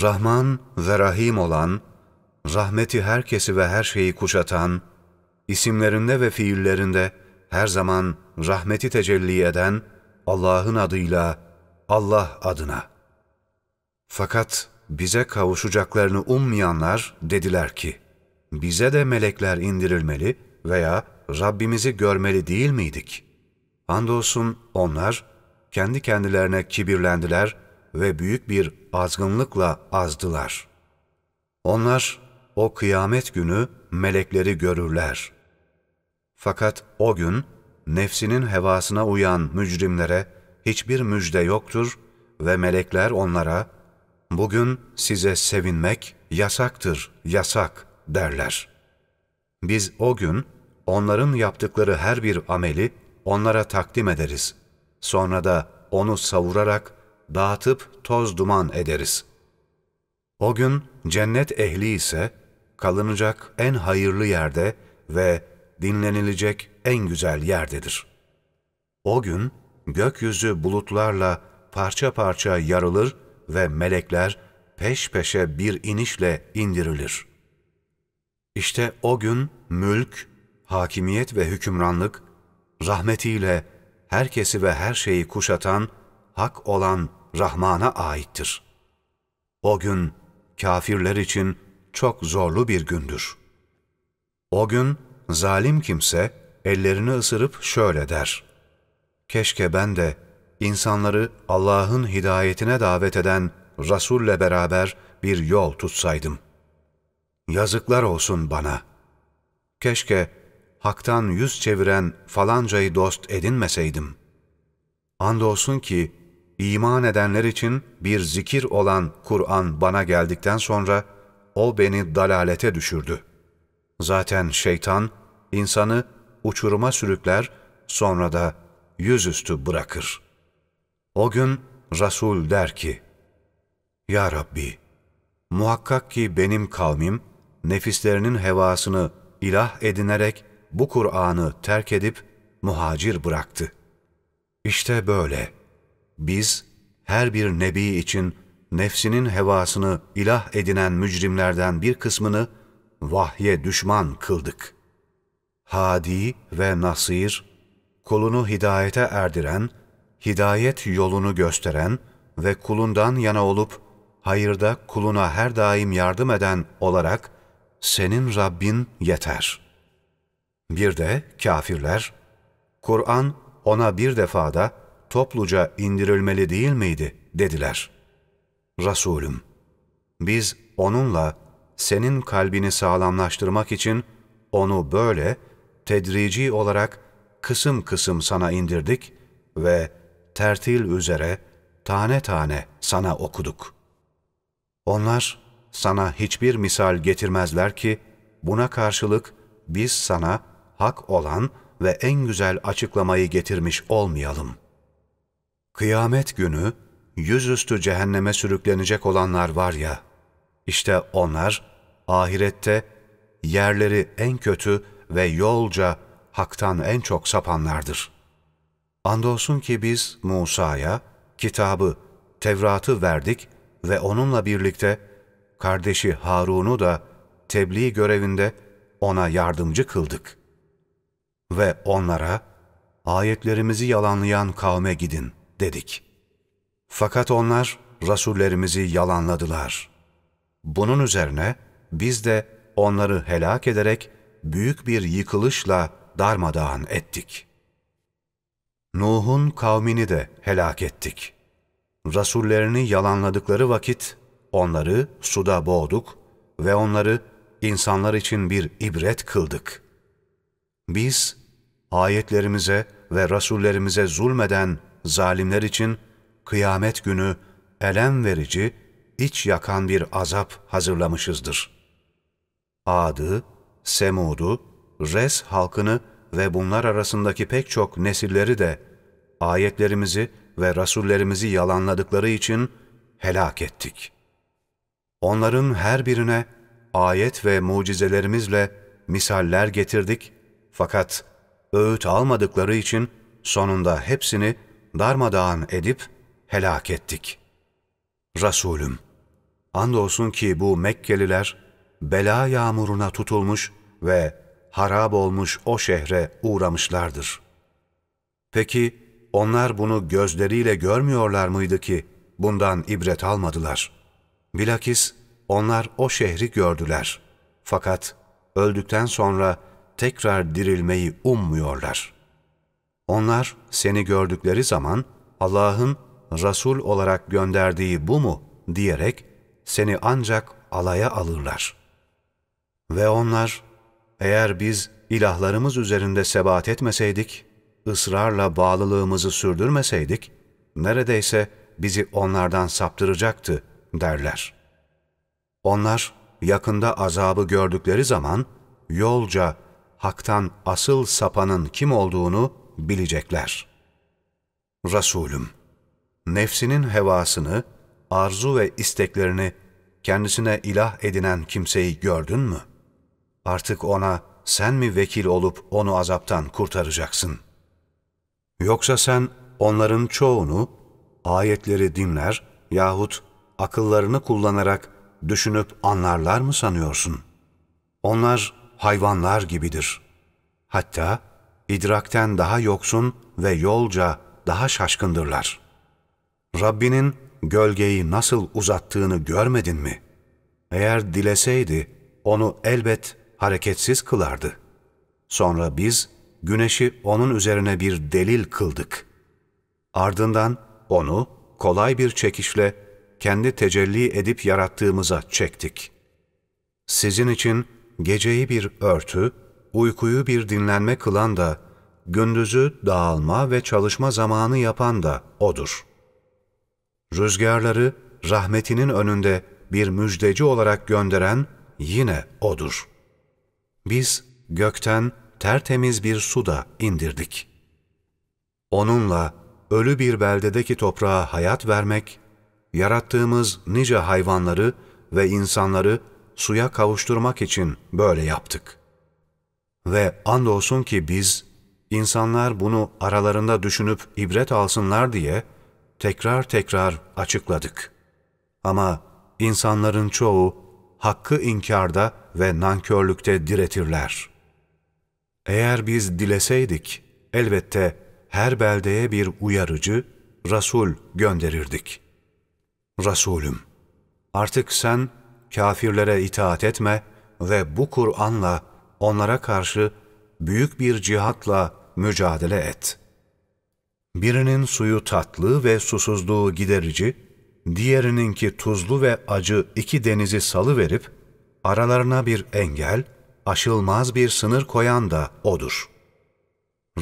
Rahman ve Rahim olan, rahmeti herkesi ve her şeyi kuşatan, isimlerinde ve fiillerinde her zaman rahmeti tecelli eden Allah'ın adıyla, Allah adına. Fakat bize kavuşacaklarını ummayanlar dediler ki, bize de melekler indirilmeli veya Rabbimizi görmeli değil miydik? Andolsun onlar kendi kendilerine kibirlendiler ve büyük bir azgınlıkla azdılar. Onlar o kıyamet günü melekleri görürler. Fakat o gün nefsinin hevasına uyan mücrimlere hiçbir müjde yoktur ve melekler onlara, bugün size sevinmek yasaktır, yasak derler. Biz o gün onların yaptıkları her bir ameli onlara takdim ederiz. Sonra da onu savurarak dağıtıp toz duman ederiz. O gün cennet ehli ise kalınacak en hayırlı yerde ve dinlenilecek en güzel yerdedir. O gün gökyüzü bulutlarla parça parça yarılır ve melekler peş peşe bir inişle indirilir. İşte o gün mülk, hakimiyet ve hükümranlık, rahmetiyle herkesi ve her şeyi kuşatan, hak olan Rahman'a aittir. O gün kafirler için çok zorlu bir gündür. O gün zalim kimse ellerini ısırıp şöyle der. Keşke ben de insanları Allah'ın hidayetine davet eden Resul'le beraber bir yol tutsaydım. Yazıklar olsun bana. Keşke haktan yüz çeviren falancayı dost edinmeseydim. Andolsun ki iman edenler için bir zikir olan Kur'an bana geldikten sonra o beni dalalete düşürdü. Zaten şeytan insanı uçuruma sürükler sonra da yüzüstü bırakır. O gün Resul der ki, Ya Rabbi, muhakkak ki benim kavmim nefislerinin hevasını ilah edinerek bu Kur'an'ı terk edip muhacir bıraktı. İşte böyle. Biz her bir nebi için nefsinin hevasını ilah edinen mücrimlerden bir kısmını vahye düşman kıldık. Hadi ve Nasir, kulunu hidayete erdiren, hidayet yolunu gösteren ve kulundan yana olup hayırda kuluna her daim yardım eden olarak senin Rabbin yeter. Bir de kafirler, Kur'an ona bir defada topluca indirilmeli değil miydi dediler. Resulüm, biz onunla senin kalbini sağlamlaştırmak için onu böyle tedrici olarak kısım kısım sana indirdik ve tertil üzere tane tane sana okuduk. Onlar sana hiçbir misal getirmezler ki buna karşılık biz sana hak olan ve en güzel açıklamayı getirmiş olmayalım. Kıyamet günü yüzüstü cehenneme sürüklenecek olanlar var ya, işte onlar ahirette yerleri en kötü ve yolca haktan en çok sapanlardır. Andolsun ki biz Musa'ya kitabı, Tevrat'ı verdik ve onunla birlikte kardeşi Harun'u da tebliğ görevinde ona yardımcı kıldık. Ve onlara, ayetlerimizi yalanlayan kavme gidin dedik. Fakat onlar rasullerimizi yalanladılar. Bunun üzerine biz de onları helak ederek büyük bir yıkılışla darmadağın ettik. Nuh'un kavmini de helak ettik. Rasullerini yalanladıkları vakit onları suda boğduk ve onları insanlar için bir ibret kıldık. Biz ayetlerimize ve rasullerimize zulmeden zalimler için kıyamet günü elem verici, iç yakan bir azap hazırlamışızdır. Ad'ı, Semud'u, Res halkını ve bunlar arasındaki pek çok nesilleri de ayetlerimizi ve rasullerimizi yalanladıkları için helak ettik. Onların her birine ayet ve mucizelerimizle misaller getirdik fakat öğüt almadıkları için sonunda hepsini darmadağın edip helak ettik. Resulüm, Andolsun ki bu Mekkeliler bela yağmuruna tutulmuş ve harap olmuş o şehre uğramışlardır. Peki onlar bunu gözleriyle görmüyorlar mıydı ki bundan ibret almadılar? Bilakis onlar o şehri gördüler. Fakat öldükten sonra tekrar dirilmeyi ummuyorlar. Onlar seni gördükleri zaman Allah'ın Resul olarak gönderdiği bu mu diyerek seni ancak alaya alırlar. Ve onlar eğer biz ilahlarımız üzerinde sebat etmeseydik, ısrarla bağlılığımızı sürdürmeseydik, neredeyse bizi onlardan saptıracaktı derler. Onlar yakında azabı gördükleri zaman yolca haktan asıl sapanın kim olduğunu bilecekler. Resulüm, nefsinin hevasını, arzu ve isteklerini kendisine ilah edinen kimseyi gördün mü? Artık ona sen mi vekil olup onu azaptan kurtaracaksın? Yoksa sen onların çoğunu ayetleri dinler yahut akıllarını kullanarak düşünüp anlarlar mı sanıyorsun? Onlar hayvanlar gibidir. Hatta idrakten daha yoksun ve yolca daha şaşkındırlar. Rabbinin gölgeyi nasıl uzattığını görmedin mi? Eğer dileseydi onu elbet hareketsiz kılardı. Sonra biz güneşi onun üzerine bir delil kıldık. Ardından onu kolay bir çekişle kendi tecelli edip yarattığımıza çektik. Sizin için geceyi bir örtü, uykuyu bir dinlenme kılan da, gündüzü dağılma ve çalışma zamanı yapan da O'dur. Rüzgarları rahmetinin önünde bir müjdeci olarak gönderen yine O'dur. Biz gökten tertemiz bir su da indirdik. Onunla ölü bir beldedeki toprağa hayat vermek, yarattığımız nice hayvanları ve insanları suya kavuşturmak için böyle yaptık. Ve andolsun ki biz, insanlar bunu aralarında düşünüp ibret alsınlar diye tekrar tekrar açıkladık. Ama insanların çoğu hakkı inkarda ve nankörlükte diretirler. Eğer biz dileseydik, elbette her beldeye bir uyarıcı, Resul gönderirdik. Resulüm, artık sen kafirlere itaat etme ve bu Kur'an'la onlara karşı büyük bir cihatla mücadele et. Birinin suyu tatlı ve susuzluğu giderici, diğerininki tuzlu ve acı iki denizi salı verip, aralarına bir engel, aşılmaz bir sınır koyan da O'dur.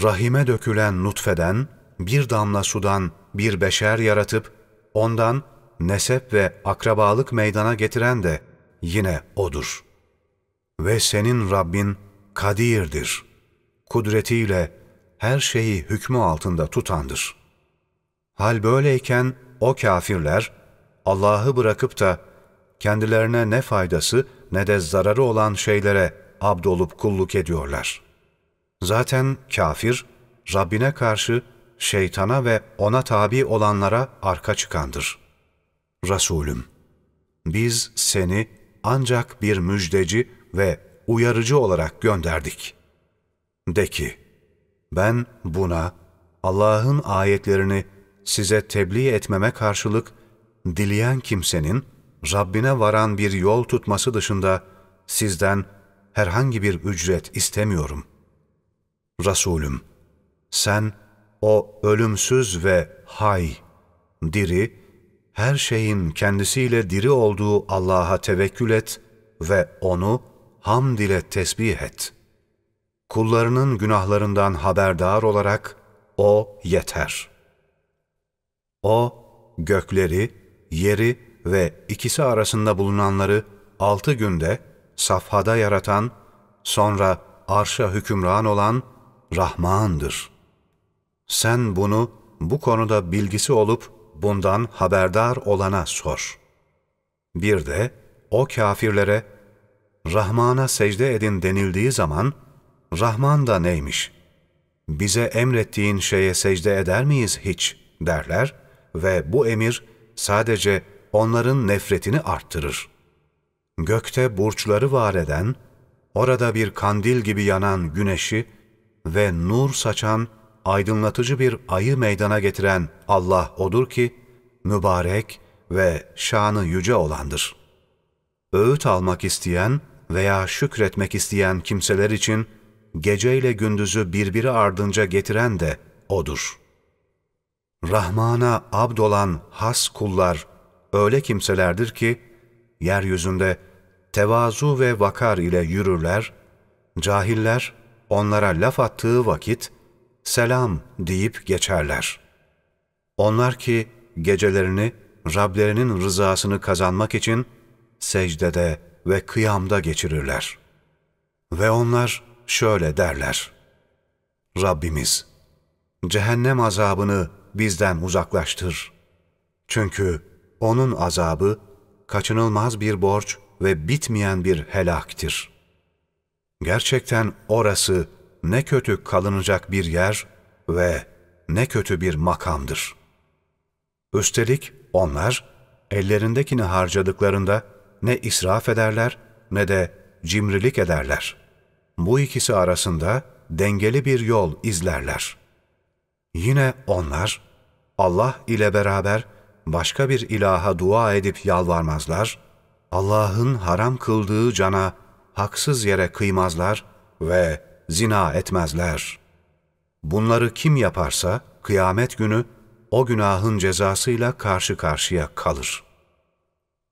Rahime dökülen nutfeden, bir damla sudan bir beşer yaratıp, ondan nesep ve akrabalık meydana getiren de yine O'dur. Ve senin Rabbin kadirdir. Kudretiyle her şeyi hükmü altında tutandır. Hal böyleyken o kafirler Allah'ı bırakıp da kendilerine ne faydası ne de zararı olan şeylere abdolup kulluk ediyorlar. Zaten kafir, Rabbine karşı şeytana ve ona tabi olanlara arka çıkandır. Resulüm, biz seni ancak bir müjdeci ve uyarıcı olarak gönderdik. De ki, ben buna Allah'ın ayetlerini size tebliğ etmeme karşılık dileyen kimsenin Rabbine varan bir yol tutması dışında sizden herhangi bir ücret istemiyorum. Resulüm, sen o ölümsüz ve hay, diri, her şeyin kendisiyle diri olduğu Allah'a tevekkül et ve O'nu hamd ile tesbih et. Kullarının günahlarından haberdar olarak O yeter. O, gökleri, yeri ve ikisi arasında bulunanları altı günde safhada yaratan, sonra arşa hükümran olan Rahman'dır. Sen bunu bu konuda bilgisi olup bundan haberdar olana sor. Bir de o kafirlere Rahman'a secde edin denildiği zaman Rahman da neymiş? Bize emrettiğin şeye secde eder miyiz hiç derler ve bu emir sadece onların nefretini arttırır. Gökte burçları var eden, orada bir kandil gibi yanan güneşi ve nur saçan aydınlatıcı bir ayı meydana getiren Allah odur ki, mübarek ve şanı yüce olandır. Öğüt almak isteyen veya şükretmek isteyen kimseler için gece ile gündüzü birbiri ardınca getiren de O'dur. Rahman'a abd olan has kullar öyle kimselerdir ki, yeryüzünde tevazu ve vakar ile yürürler, cahiller onlara laf attığı vakit, selam deyip geçerler. Onlar ki gecelerini Rablerinin rızasını kazanmak için secdede ve kıyamda geçirirler. Ve onlar şöyle derler. Rabbimiz, cehennem azabını bizden uzaklaştır. Çünkü onun azabı kaçınılmaz bir borç ve bitmeyen bir helaktir. Gerçekten orası ne kötü kalınacak bir yer ve ne kötü bir makamdır. Üstelik onlar ellerindekini harcadıklarında ne israf ederler ne de cimrilik ederler. Bu ikisi arasında dengeli bir yol izlerler. Yine onlar Allah ile beraber başka bir ilaha dua edip yalvarmazlar, Allah'ın haram kıldığı cana haksız yere kıymazlar ve zina etmezler. Bunları kim yaparsa kıyamet günü o günahın cezasıyla karşı karşıya kalır.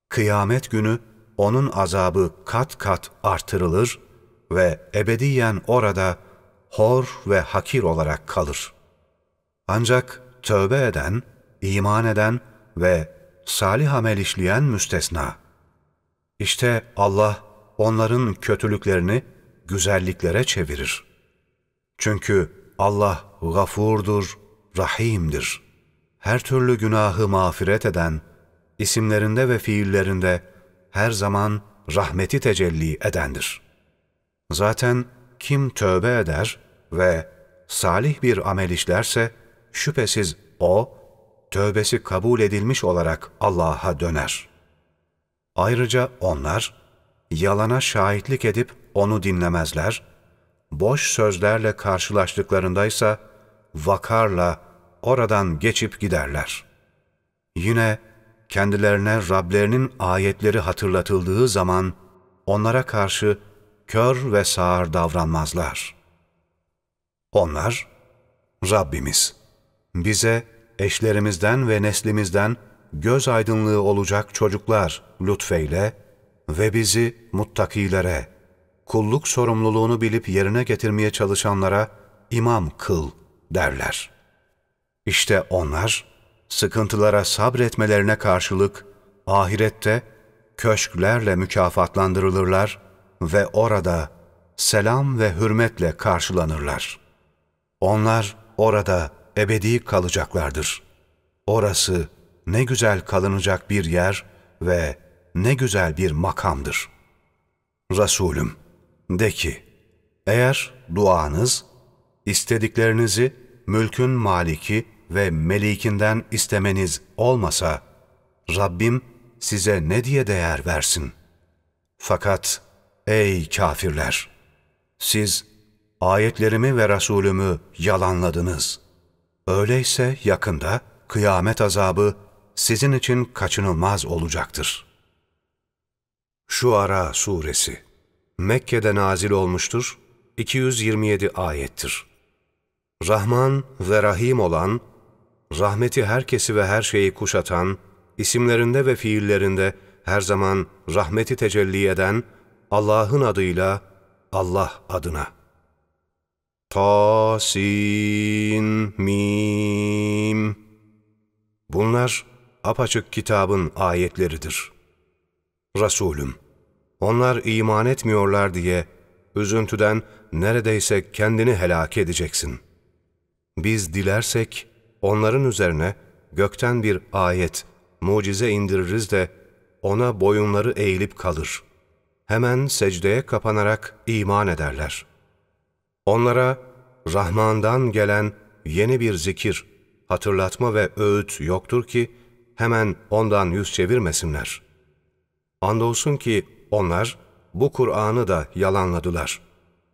Kıyamet günü onun azabı kat kat artırılır ve ebediyen orada hor ve hakir olarak kalır. Ancak tövbe eden, iman eden ve salih amel işleyen müstesna. İşte Allah onların kötülüklerini güzelliklere çevirir. Çünkü Allah gafurdur, rahimdir. Her türlü günahı mağfiret eden, isimlerinde ve fiillerinde her zaman rahmeti tecelli edendir. Zaten kim tövbe eder ve salih bir amel işlerse, şüphesiz o, tövbesi kabul edilmiş olarak Allah'a döner. Ayrıca onlar, yalana şahitlik edip onu dinlemezler, boş sözlerle karşılaştıklarındaysa vakarla oradan geçip giderler. Yine kendilerine Rablerinin ayetleri hatırlatıldığı zaman onlara karşı kör ve sağır davranmazlar. Onlar, Rabbimiz, bize eşlerimizden ve neslimizden göz aydınlığı olacak çocuklar lütfeyle ve bizi muttakilere, kulluk sorumluluğunu bilip yerine getirmeye çalışanlara imam kıl derler. İşte onlar, sıkıntılara sabretmelerine karşılık ahirette köşklerle mükafatlandırılırlar ve orada selam ve hürmetle karşılanırlar. Onlar orada ebedi kalacaklardır. Orası ne güzel kalınacak bir yer ve ne güzel bir makamdır. Resulüm, de ki, eğer duanız, istediklerinizi mülkün maliki ve melikinden istemeniz olmasa, Rabbim size ne diye değer versin? Fakat ey kafirler! Siz ayetlerimi ve Resulümü yalanladınız. Öyleyse yakında kıyamet azabı sizin için kaçınılmaz olacaktır. Şu Ara Suresi Mekke'de nazil olmuştur, 227 ayettir. Rahman ve Rahim olan, rahmeti herkesi ve her şeyi kuşatan, isimlerinde ve fiillerinde her zaman rahmeti tecelli eden Allah'ın adıyla Allah adına. Ta, sin, mim. Bunlar apaçık kitabın ayetleridir. Resulüm, onlar iman etmiyorlar diye üzüntüden neredeyse kendini helak edeceksin. Biz dilersek onların üzerine gökten bir ayet, mucize indiririz de ona boyunları eğilip kalır. Hemen secdeye kapanarak iman ederler. Onlara Rahman'dan gelen yeni bir zikir, hatırlatma ve öğüt yoktur ki, hemen ondan yüz çevirmesinler. Andolsun ki onlar bu Kur'an'ı da yalanladılar.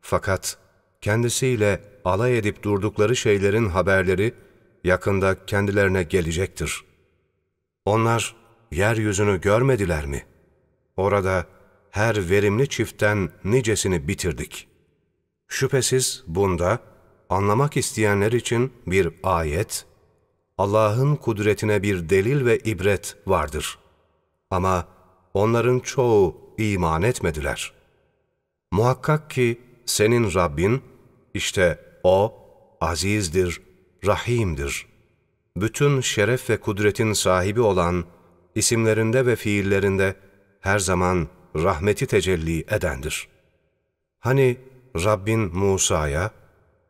Fakat kendisiyle alay edip durdukları şeylerin haberleri yakında kendilerine gelecektir. Onlar yeryüzünü görmediler mi? Orada her verimli çiftten nicesini bitirdik. Şüphesiz bunda anlamak isteyenler için bir ayet, Allah'ın kudretine bir delil ve ibret vardır. Ama onların çoğu iman etmediler. Muhakkak ki senin Rabbin, işte O, azizdir, rahimdir. Bütün şeref ve kudretin sahibi olan, isimlerinde ve fiillerinde her zaman rahmeti tecelli edendir. Hani Rabbin Musa'ya,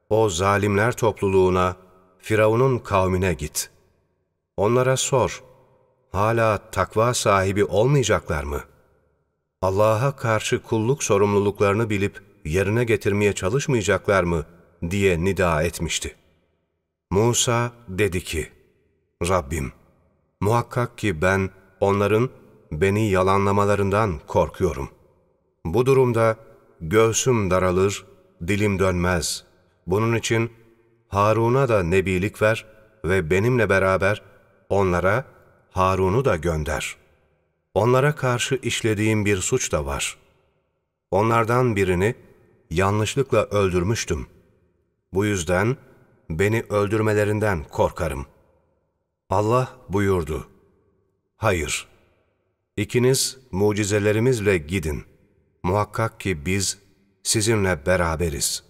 o zalimler topluluğuna, Firavun'un kavmine git. Onlara sor, hala takva sahibi olmayacaklar mı? Allah'a karşı kulluk sorumluluklarını bilip yerine getirmeye çalışmayacaklar mı diye nida etmişti. Musa dedi ki, Rabbim, muhakkak ki ben onların beni yalanlamalarından korkuyorum. Bu durumda göğsüm daralır, dilim dönmez. Bunun için Harun'a da nebilik ver ve benimle beraber onlara Harun'u da gönder. Onlara karşı işlediğim bir suç da var. Onlardan birini yanlışlıkla öldürmüştüm. Bu yüzden beni öldürmelerinden korkarım. Allah buyurdu. Hayır, ikiniz mucizelerimizle gidin. Muhakkak ki biz sizinle beraberiz.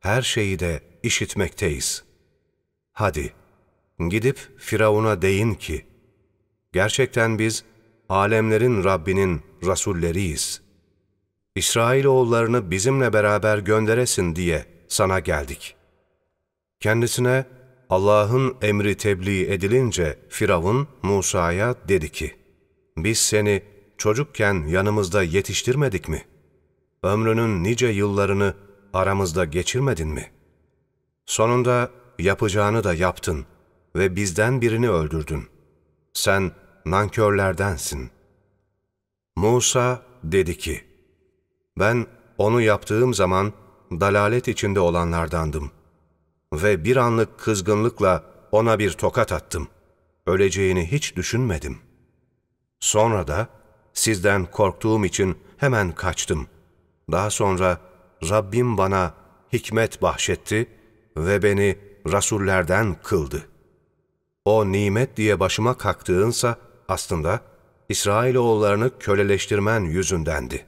Her şeyi de işitmekteyiz. Hadi, gidip Firavun'a deyin ki, gerçekten biz alemlerin Rabbinin rasulleriyiz. İsrailoğullarını bizimle beraber gönderesin diye sana geldik. Kendisine Allah'ın emri tebliğ edilince Firavun Musa'ya dedi ki, Biz seni çocukken yanımızda yetiştirmedik mi? Ömrünün nice yıllarını aramızda geçirmedin mi? Sonunda yapacağını da yaptın ve bizden birini öldürdün. Sen nankörlerdensin. Musa dedi ki, Ben onu yaptığım zaman dalalet içinde olanlardandım. Ve bir anlık kızgınlıkla ona bir tokat attım. Öleceğini hiç düşünmedim. Sonra da sizden korktuğum için hemen kaçtım. Daha sonra Rabbim bana hikmet bahşetti ve beni rasullerden kıldı. O nimet diye başıma kalktığınsa aslında İsrailoğullarını köleleştirmen yüzündendi.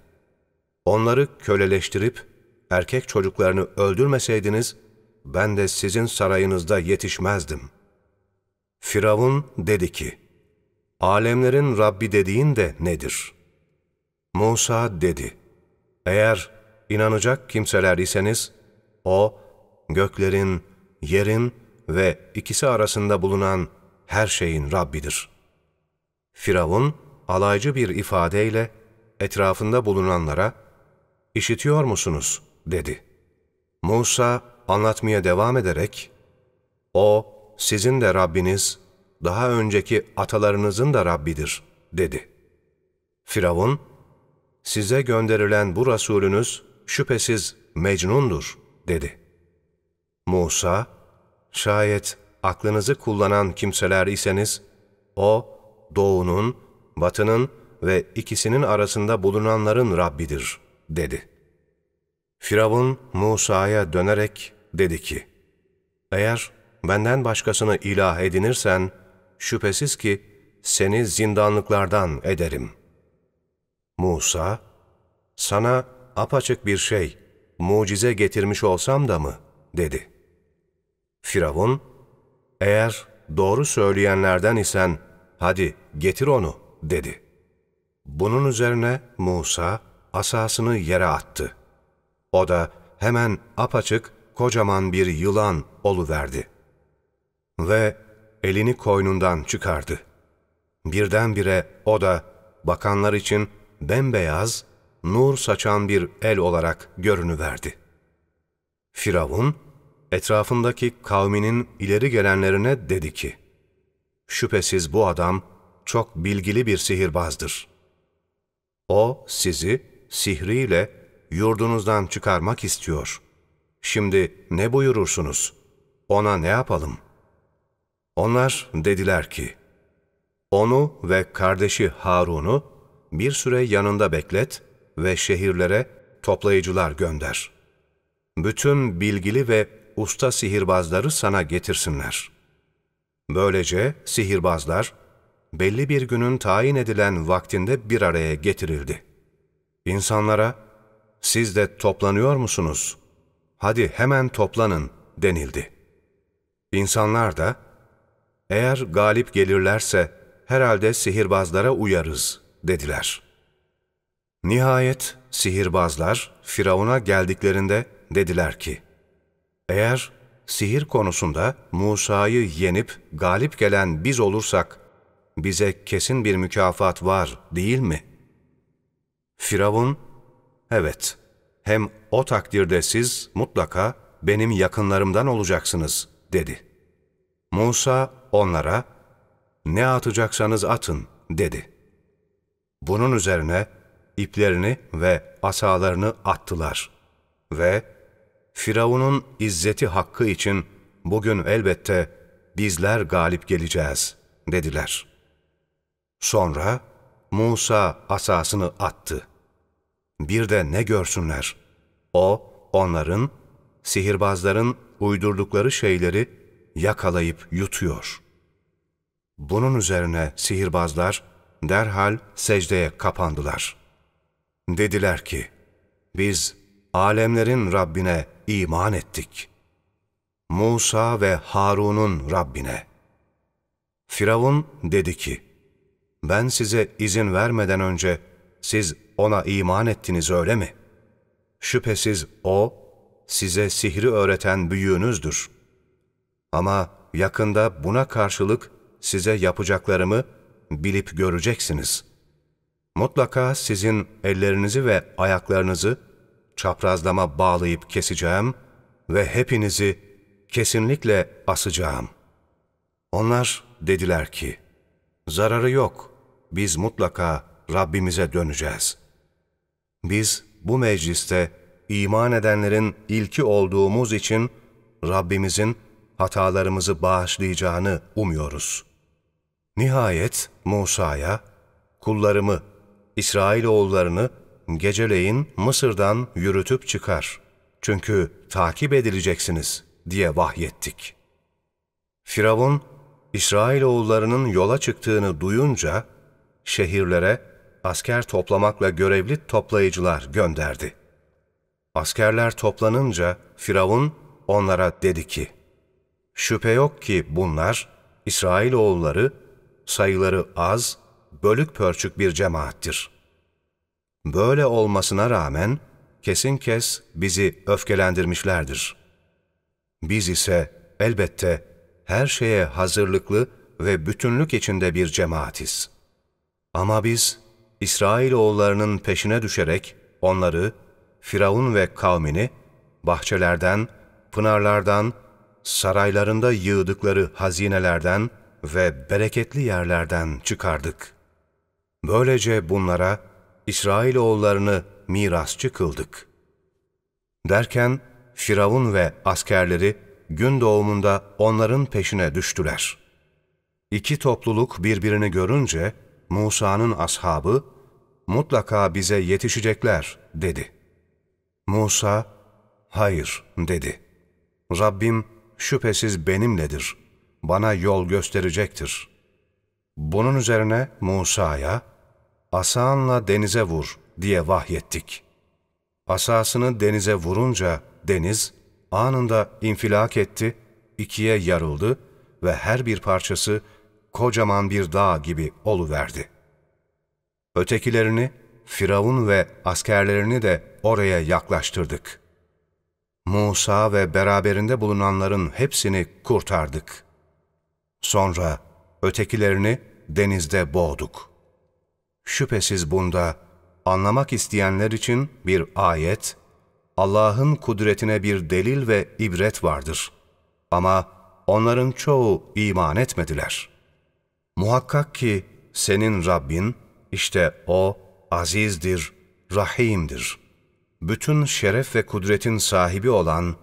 Onları köleleştirip erkek çocuklarını öldürmeseydiniz, ben de sizin sarayınızda yetişmezdim. Firavun dedi ki, Alemlerin Rabbi dediğin de nedir? Musa dedi, Eğer inanacak kimseler iseniz, O, göklerin, yerin ve ikisi arasında bulunan her şeyin Rabbidir. Firavun, alaycı bir ifadeyle etrafında bulunanlara, ''İşitiyor musunuz?'' dedi. Musa anlatmaya devam ederek, ''O, sizin de Rabbiniz, daha önceki atalarınızın da Rabbidir.'' dedi. Firavun, ''Size gönderilen bu Resulünüz şüphesiz Mecnun'dur.'' dedi. Musa, şayet aklınızı kullanan kimseler iseniz, o doğunun, batının ve ikisinin arasında bulunanların Rabbidir, dedi. Firavun Musa'ya dönerek dedi ki, Eğer benden başkasını ilah edinirsen, şüphesiz ki seni zindanlıklardan ederim. Musa, sana apaçık bir şey, mucize getirmiş olsam da mı? dedi. Firavun, eğer doğru söyleyenlerden isen hadi getir onu dedi. Bunun üzerine Musa asasını yere attı. O da hemen apaçık kocaman bir yılan oluverdi. Ve elini koynundan çıkardı. Birdenbire o da bakanlar için bembeyaz, nur saçan bir el olarak görünüverdi. Firavun, etrafındaki kavminin ileri gelenlerine dedi ki, Şüphesiz bu adam çok bilgili bir sihirbazdır. O sizi sihriyle yurdunuzdan çıkarmak istiyor. Şimdi ne buyurursunuz? Ona ne yapalım? Onlar dediler ki, onu ve kardeşi Harun'u bir süre yanında beklet ve şehirlere toplayıcılar gönder. Bütün bilgili ve usta sihirbazları sana getirsinler. Böylece sihirbazlar belli bir günün tayin edilen vaktinde bir araya getirildi. İnsanlara, siz de toplanıyor musunuz? Hadi hemen toplanın denildi. İnsanlar da, eğer galip gelirlerse herhalde sihirbazlara uyarız dediler. Nihayet sihirbazlar Firavun'a geldiklerinde dediler ki, eğer sihir konusunda Musa'yı yenip galip gelen biz olursak, bize kesin bir mükafat var değil mi? Firavun, evet, hem o takdirde siz mutlaka benim yakınlarımdan olacaksınız, dedi. Musa onlara, ne atacaksanız atın, dedi. Bunun üzerine iplerini ve asalarını attılar ve Firavun'un izzeti hakkı için bugün elbette bizler galip geleceğiz, dediler. Sonra Musa asasını attı. Bir de ne görsünler? O, onların, sihirbazların uydurdukları şeyleri yakalayıp yutuyor. Bunun üzerine sihirbazlar derhal secdeye kapandılar. Dediler ki, biz alemlerin Rabbine iman ettik. Musa ve Harun'un Rabbine. Firavun dedi ki, ben size izin vermeden önce siz ona iman ettiniz öyle mi? Şüphesiz o, size sihri öğreten büyüğünüzdür. Ama yakında buna karşılık size yapacaklarımı bilip göreceksiniz. Mutlaka sizin ellerinizi ve ayaklarınızı çaprazlama bağlayıp keseceğim ve hepinizi kesinlikle asacağım. Onlar dediler ki, zararı yok, biz mutlaka Rabbimize döneceğiz. Biz bu mecliste iman edenlerin ilki olduğumuz için Rabbimizin hatalarımızı bağışlayacağını umuyoruz. Nihayet Musa'ya, kullarımı, İsrailoğullarını geceleyin Mısır'dan yürütüp çıkar. Çünkü takip edileceksiniz diye vahyettik. Firavun, İsrailoğullarının yola çıktığını duyunca, şehirlere asker toplamakla görevli toplayıcılar gönderdi. Askerler toplanınca Firavun onlara dedi ki, Şüphe yok ki bunlar, İsrailoğulları, sayıları az, bölük pörçük bir cemaattir. Böyle olmasına rağmen kesin kes bizi öfkelendirmişlerdir. Biz ise elbette her şeye hazırlıklı ve bütünlük içinde bir cemaatiz. Ama biz İsrailoğullarının peşine düşerek onları, Firavun ve kavmini bahçelerden, pınarlardan, saraylarında yığdıkları hazinelerden ve bereketli yerlerden çıkardık. Böylece bunlara İsrailoğullarını mirasçı kıldık. Derken Firavun ve askerleri gün doğumunda onların peşine düştüler. İki topluluk birbirini görünce Musa'nın ashabı mutlaka bize yetişecekler dedi. Musa, hayır dedi. Rabbim şüphesiz benimledir, bana yol gösterecektir. Bunun üzerine Musa'ya, asanla denize vur diye vahyettik. Asasını denize vurunca deniz anında infilak etti, ikiye yarıldı ve her bir parçası kocaman bir dağ gibi oluverdi. Ötekilerini, Firavun ve askerlerini de oraya yaklaştırdık. Musa ve beraberinde bulunanların hepsini kurtardık. Sonra ötekilerini denizde boğduk. Şüphesiz bunda anlamak isteyenler için bir ayet, Allah'ın kudretine bir delil ve ibret vardır. Ama onların çoğu iman etmediler. Muhakkak ki senin Rabbin, işte O azizdir, rahimdir. Bütün şeref ve kudretin sahibi olan,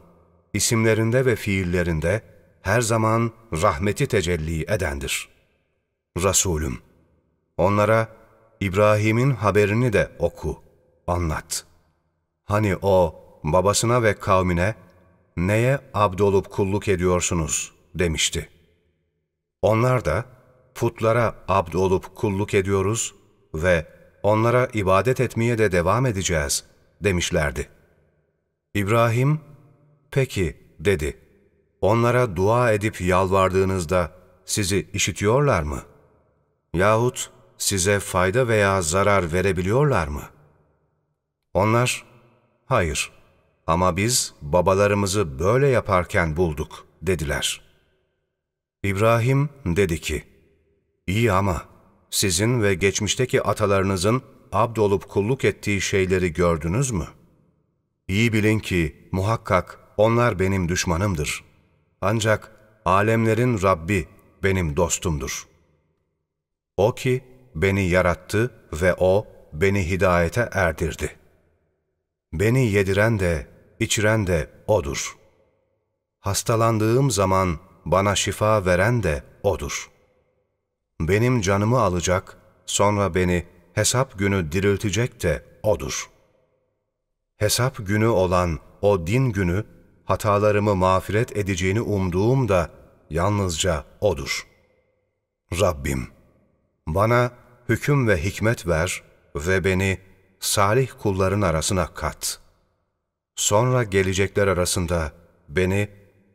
isimlerinde ve fiillerinde her zaman rahmeti tecelli edendir. Resulüm, onlara İbrahim'in haberini de oku, anlat. Hani o babasına ve kavmine, neye abdolup kulluk ediyorsunuz demişti. Onlar da, putlara abd olup kulluk ediyoruz ve onlara ibadet etmeye de devam edeceğiz demişlerdi. İbrahim, peki dedi, onlara dua edip yalvardığınızda sizi işitiyorlar mı? Yahut size fayda veya zarar verebiliyorlar mı? Onlar, hayır ama biz babalarımızı böyle yaparken bulduk dediler. İbrahim dedi ki, İyi ama sizin ve geçmişteki atalarınızın abd olup kulluk ettiği şeyleri gördünüz mü? İyi bilin ki muhakkak onlar benim düşmanımdır. Ancak alemlerin Rabbi benim dostumdur. O ki beni yarattı ve O beni hidayete erdirdi. Beni yediren de, içiren de O'dur. Hastalandığım zaman bana şifa veren de O'dur. Benim canımı alacak, sonra beni hesap günü diriltecek de O'dur. Hesap günü olan o din günü, hatalarımı mağfiret edeceğini umduğum da yalnızca O'dur. Rabbim, bana hüküm ve hikmet ver ve beni salih kulların arasına kat. Sonra gelecekler arasında beni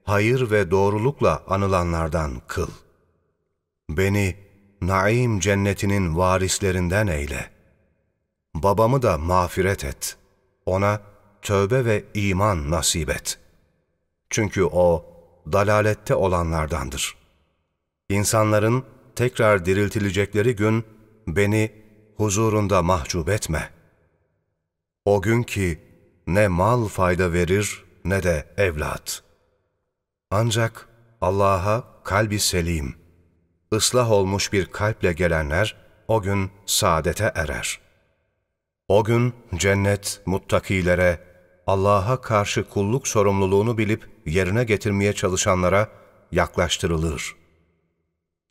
hayır ve doğrulukla anılanlardan kıl. Beni naim cennetinin varislerinden eyle. Babamı da mağfiret et. Ona tövbe ve iman nasip et. Çünkü o dalalette olanlardandır. İnsanların tekrar diriltilecekleri gün beni huzurunda mahcup etme. O gün ki ne mal fayda verir ne de evlat. Ancak Allah'a kalbi selim, ıslah olmuş bir kalple gelenler o gün saadete erer. O gün cennet muttakilere, Allah'a karşı kulluk sorumluluğunu bilip yerine getirmeye çalışanlara yaklaştırılır.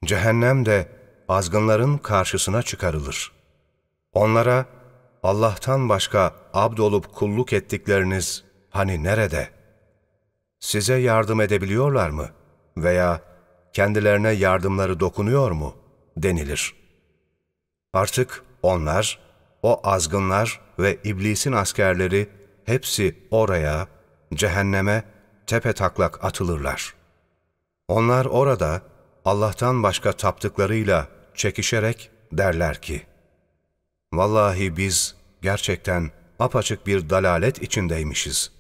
Cehennem de azgınların karşısına çıkarılır. Onlara Allah'tan başka abd olup kulluk ettikleriniz hani nerede? Size yardım edebiliyorlar mı? Veya kendilerine yardımları dokunuyor mu? denilir. Artık onlar, o azgınlar ve iblisin askerleri hepsi oraya, cehenneme tepe taklak atılırlar. Onlar orada Allah'tan başka taptıklarıyla çekişerek derler ki, Vallahi biz gerçekten apaçık bir dalalet içindeymişiz.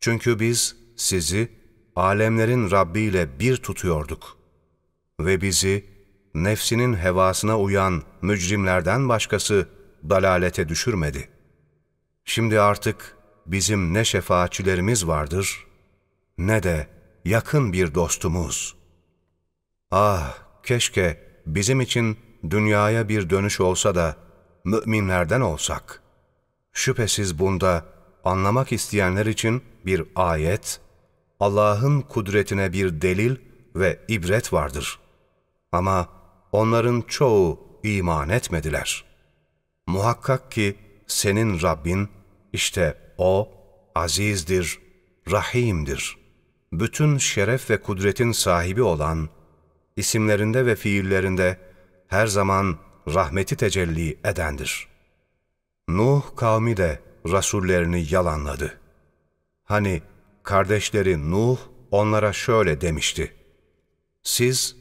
Çünkü biz sizi alemlerin Rabbi ile bir tutuyorduk ve bizi nefsinin hevasına uyan mücrimlerden başkası dalalete düşürmedi. Şimdi artık bizim ne şefaatçilerimiz vardır ne de yakın bir dostumuz. Ah keşke bizim için dünyaya bir dönüş olsa da müminlerden olsak. Şüphesiz bunda anlamak isteyenler için bir ayet, Allah'ın kudretine bir delil ve ibret vardır. Ama onların çoğu iman etmediler. Muhakkak ki senin Rabbin, işte O, azizdir, rahimdir. Bütün şeref ve kudretin sahibi olan, isimlerinde ve fiillerinde her zaman rahmeti tecelli edendir. Nuh kavmi de rasullerini yalanladı. Hani kardeşleri Nuh onlara şöyle demişti. Siz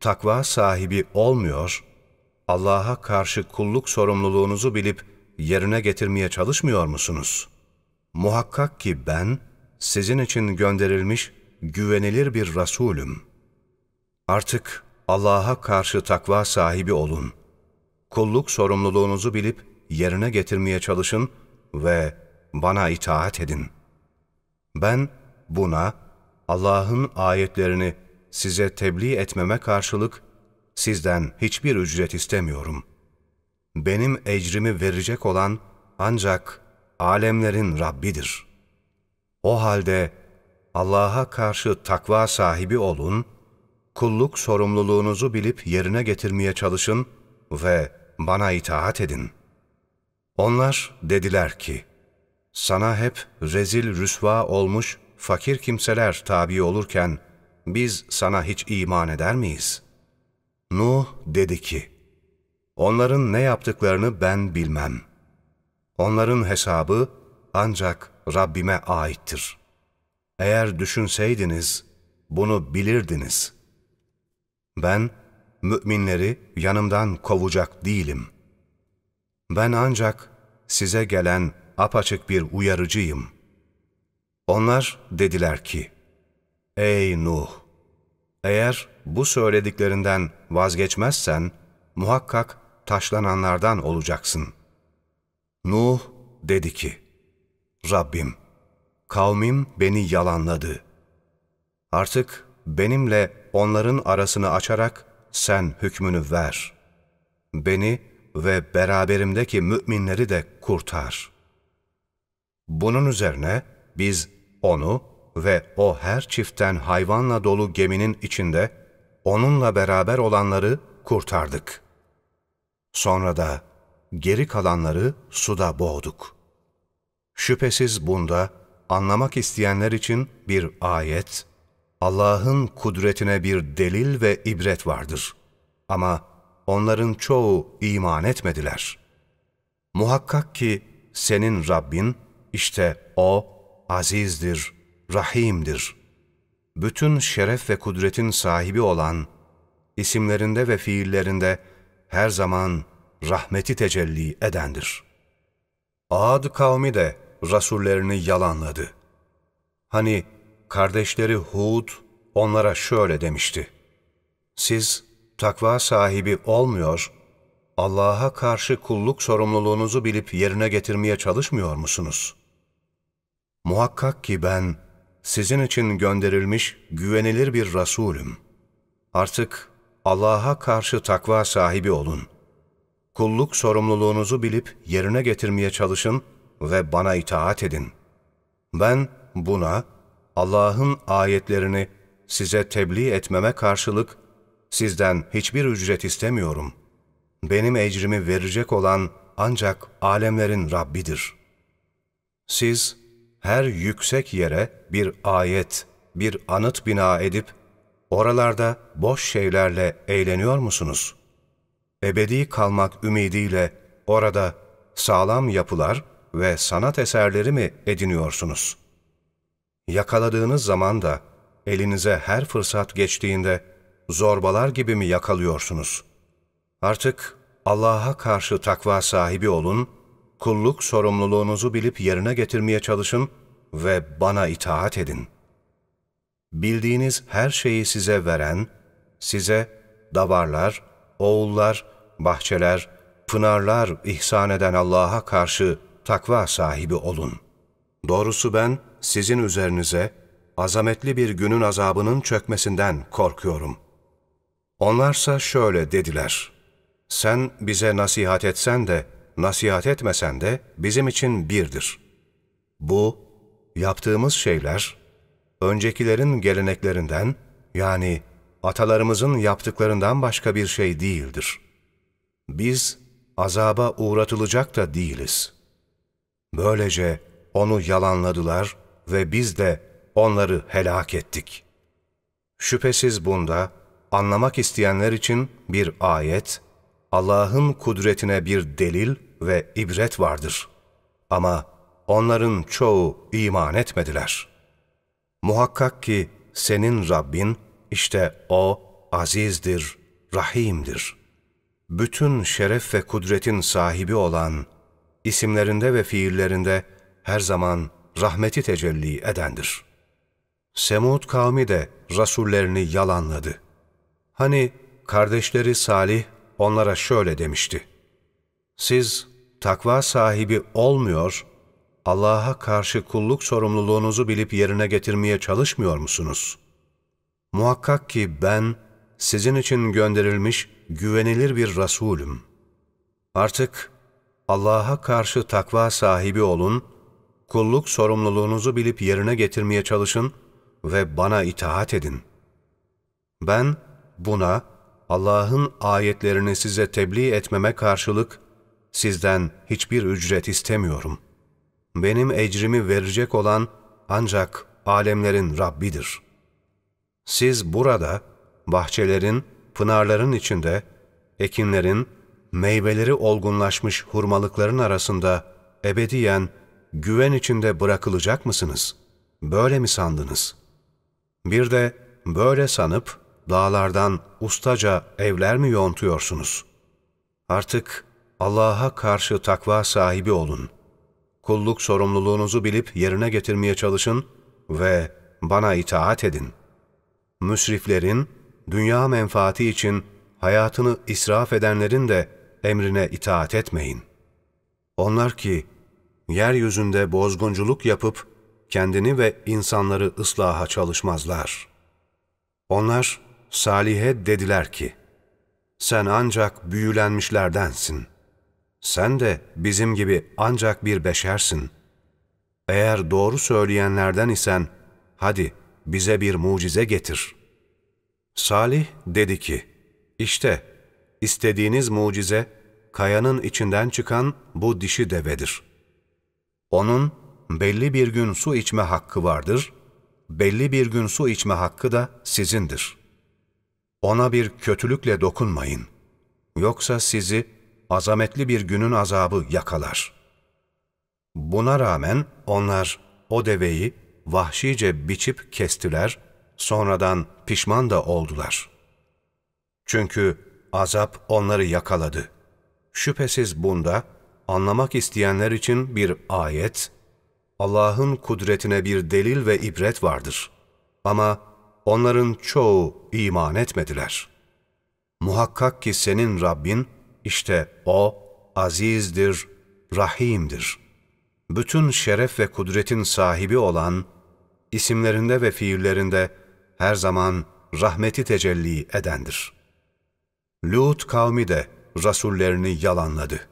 takva sahibi olmuyor, Allah'a karşı kulluk sorumluluğunuzu bilip yerine getirmeye çalışmıyor musunuz? Muhakkak ki ben sizin için gönderilmiş güvenilir bir Resulüm. Artık Allah'a karşı takva sahibi olun kulluk sorumluluğunuzu bilip yerine getirmeye çalışın ve bana itaat edin. Ben buna Allah'ın ayetlerini size tebliğ etmeme karşılık sizden hiçbir ücret istemiyorum. Benim ecrimi verecek olan ancak alemlerin Rabbidir. O halde Allah'a karşı takva sahibi olun, kulluk sorumluluğunuzu bilip yerine getirmeye çalışın ve bana itaat edin. Onlar dediler ki, sana hep rezil rüsva olmuş fakir kimseler tabi olurken, biz sana hiç iman eder miyiz? Nuh dedi ki, onların ne yaptıklarını ben bilmem. Onların hesabı ancak Rabbime aittir. Eğer düşünseydiniz, bunu bilirdiniz. Ben, müminleri yanımdan kovacak değilim. Ben ancak size gelen apaçık bir uyarıcıyım. Onlar dediler ki, Ey Nuh! Eğer bu söylediklerinden vazgeçmezsen, muhakkak taşlananlardan olacaksın. Nuh dedi ki, Rabbim, kavmim beni yalanladı. Artık benimle onların arasını açarak sen hükmünü ver. Beni ve beraberimdeki müminleri de kurtar. Bunun üzerine biz onu ve o her çiftten hayvanla dolu geminin içinde onunla beraber olanları kurtardık. Sonra da geri kalanları suda boğduk. Şüphesiz bunda anlamak isteyenler için bir ayet, Allah'ın kudretine bir delil ve ibret vardır. Ama onların çoğu iman etmediler. Muhakkak ki senin Rabbin, işte O, azizdir, rahimdir. Bütün şeref ve kudretin sahibi olan, isimlerinde ve fiillerinde her zaman rahmeti tecelli edendir. Ad kavmi de rasullerini yalanladı. Hani kardeşleri Hud onlara şöyle demişti. Siz takva sahibi olmuyor, Allah'a karşı kulluk sorumluluğunuzu bilip yerine getirmeye çalışmıyor musunuz? Muhakkak ki ben sizin için gönderilmiş güvenilir bir Resulüm. Artık Allah'a karşı takva sahibi olun. Kulluk sorumluluğunuzu bilip yerine getirmeye çalışın ve bana itaat edin. Ben buna Allah'ın ayetlerini size tebliğ etmeme karşılık sizden hiçbir ücret istemiyorum. Benim ecrimi verecek olan ancak alemlerin Rabbidir. Siz her yüksek yere bir ayet, bir anıt bina edip oralarda boş şeylerle eğleniyor musunuz? Ebedi kalmak ümidiyle orada sağlam yapılar ve sanat eserleri mi ediniyorsunuz? Yakaladığınız zaman da elinize her fırsat geçtiğinde zorbalar gibi mi yakalıyorsunuz? Artık Allah'a karşı takva sahibi olun, kulluk sorumluluğunuzu bilip yerine getirmeye çalışın ve bana itaat edin. Bildiğiniz her şeyi size veren, size davarlar, oğullar, bahçeler, pınarlar ihsan eden Allah'a karşı takva sahibi olun. Doğrusu ben sizin üzerinize azametli bir günün azabının çökmesinden korkuyorum. Onlarsa şöyle dediler, sen bize nasihat etsen de, nasihat etmesen de bizim için birdir. Bu, yaptığımız şeyler, öncekilerin geleneklerinden, yani atalarımızın yaptıklarından başka bir şey değildir. Biz azaba uğratılacak da değiliz. Böylece onu yalanladılar ve biz de onları helak ettik. Şüphesiz bunda anlamak isteyenler için bir ayet, Allah'ın kudretine bir delil ve ibret vardır. Ama onların çoğu iman etmediler. Muhakkak ki senin Rabbin, işte O azizdir, rahimdir. Bütün şeref ve kudretin sahibi olan, isimlerinde ve fiillerinde her zaman rahmeti tecelli edendir. Semud kavmi de rasullerini yalanladı. Hani kardeşleri Salih onlara şöyle demişti. Siz takva sahibi olmuyor, Allah'a karşı kulluk sorumluluğunuzu bilip yerine getirmeye çalışmıyor musunuz? Muhakkak ki ben sizin için gönderilmiş güvenilir bir Resulüm. Artık Allah'a karşı takva sahibi olun, kulluk sorumluluğunuzu bilip yerine getirmeye çalışın ve bana itaat edin. Ben buna Allah'ın ayetlerini size tebliğ etmeme karşılık sizden hiçbir ücret istemiyorum. Benim ecrimi verecek olan ancak alemlerin Rabbidir. Siz burada bahçelerin, pınarların içinde, ekinlerin, meyveleri olgunlaşmış hurmalıkların arasında ebediyen güven içinde bırakılacak mısınız? Böyle mi sandınız? Bir de böyle sanıp dağlardan ustaca evler mi yontuyorsunuz? Artık Allah'a karşı takva sahibi olun. Kulluk sorumluluğunuzu bilip yerine getirmeye çalışın ve bana itaat edin. Müsriflerin, dünya menfaati için hayatını israf edenlerin de emrine itaat etmeyin. Onlar ki, yeryüzünde bozgunculuk yapıp, kendini ve insanları ıslaha çalışmazlar. Onlar, Salih'e dediler ki, sen ancak büyülenmişlerdensin. Sen de bizim gibi ancak bir beşersin. Eğer doğru söyleyenlerden isen, hadi bize bir mucize getir. Salih dedi ki, işte istediğiniz mucize, kayanın içinden çıkan bu dişi devedir. Onun belli bir gün su içme hakkı vardır, belli bir gün su içme hakkı da sizindir. Ona bir kötülükle dokunmayın. Yoksa sizi azametli bir günün azabı yakalar. Buna rağmen onlar o deveyi vahşice biçip kestiler, sonradan pişman da oldular. Çünkü azap onları yakaladı. Şüphesiz bunda anlamak isteyenler için bir ayet, Allah'ın kudretine bir delil ve ibret vardır. Ama onların çoğu iman etmediler. Muhakkak ki senin Rabbin, işte O, azizdir, rahimdir. Bütün şeref ve kudretin sahibi olan, isimlerinde ve fiillerinde her zaman rahmeti tecelli edendir. Lut kavmi de rasullerini yalanladı.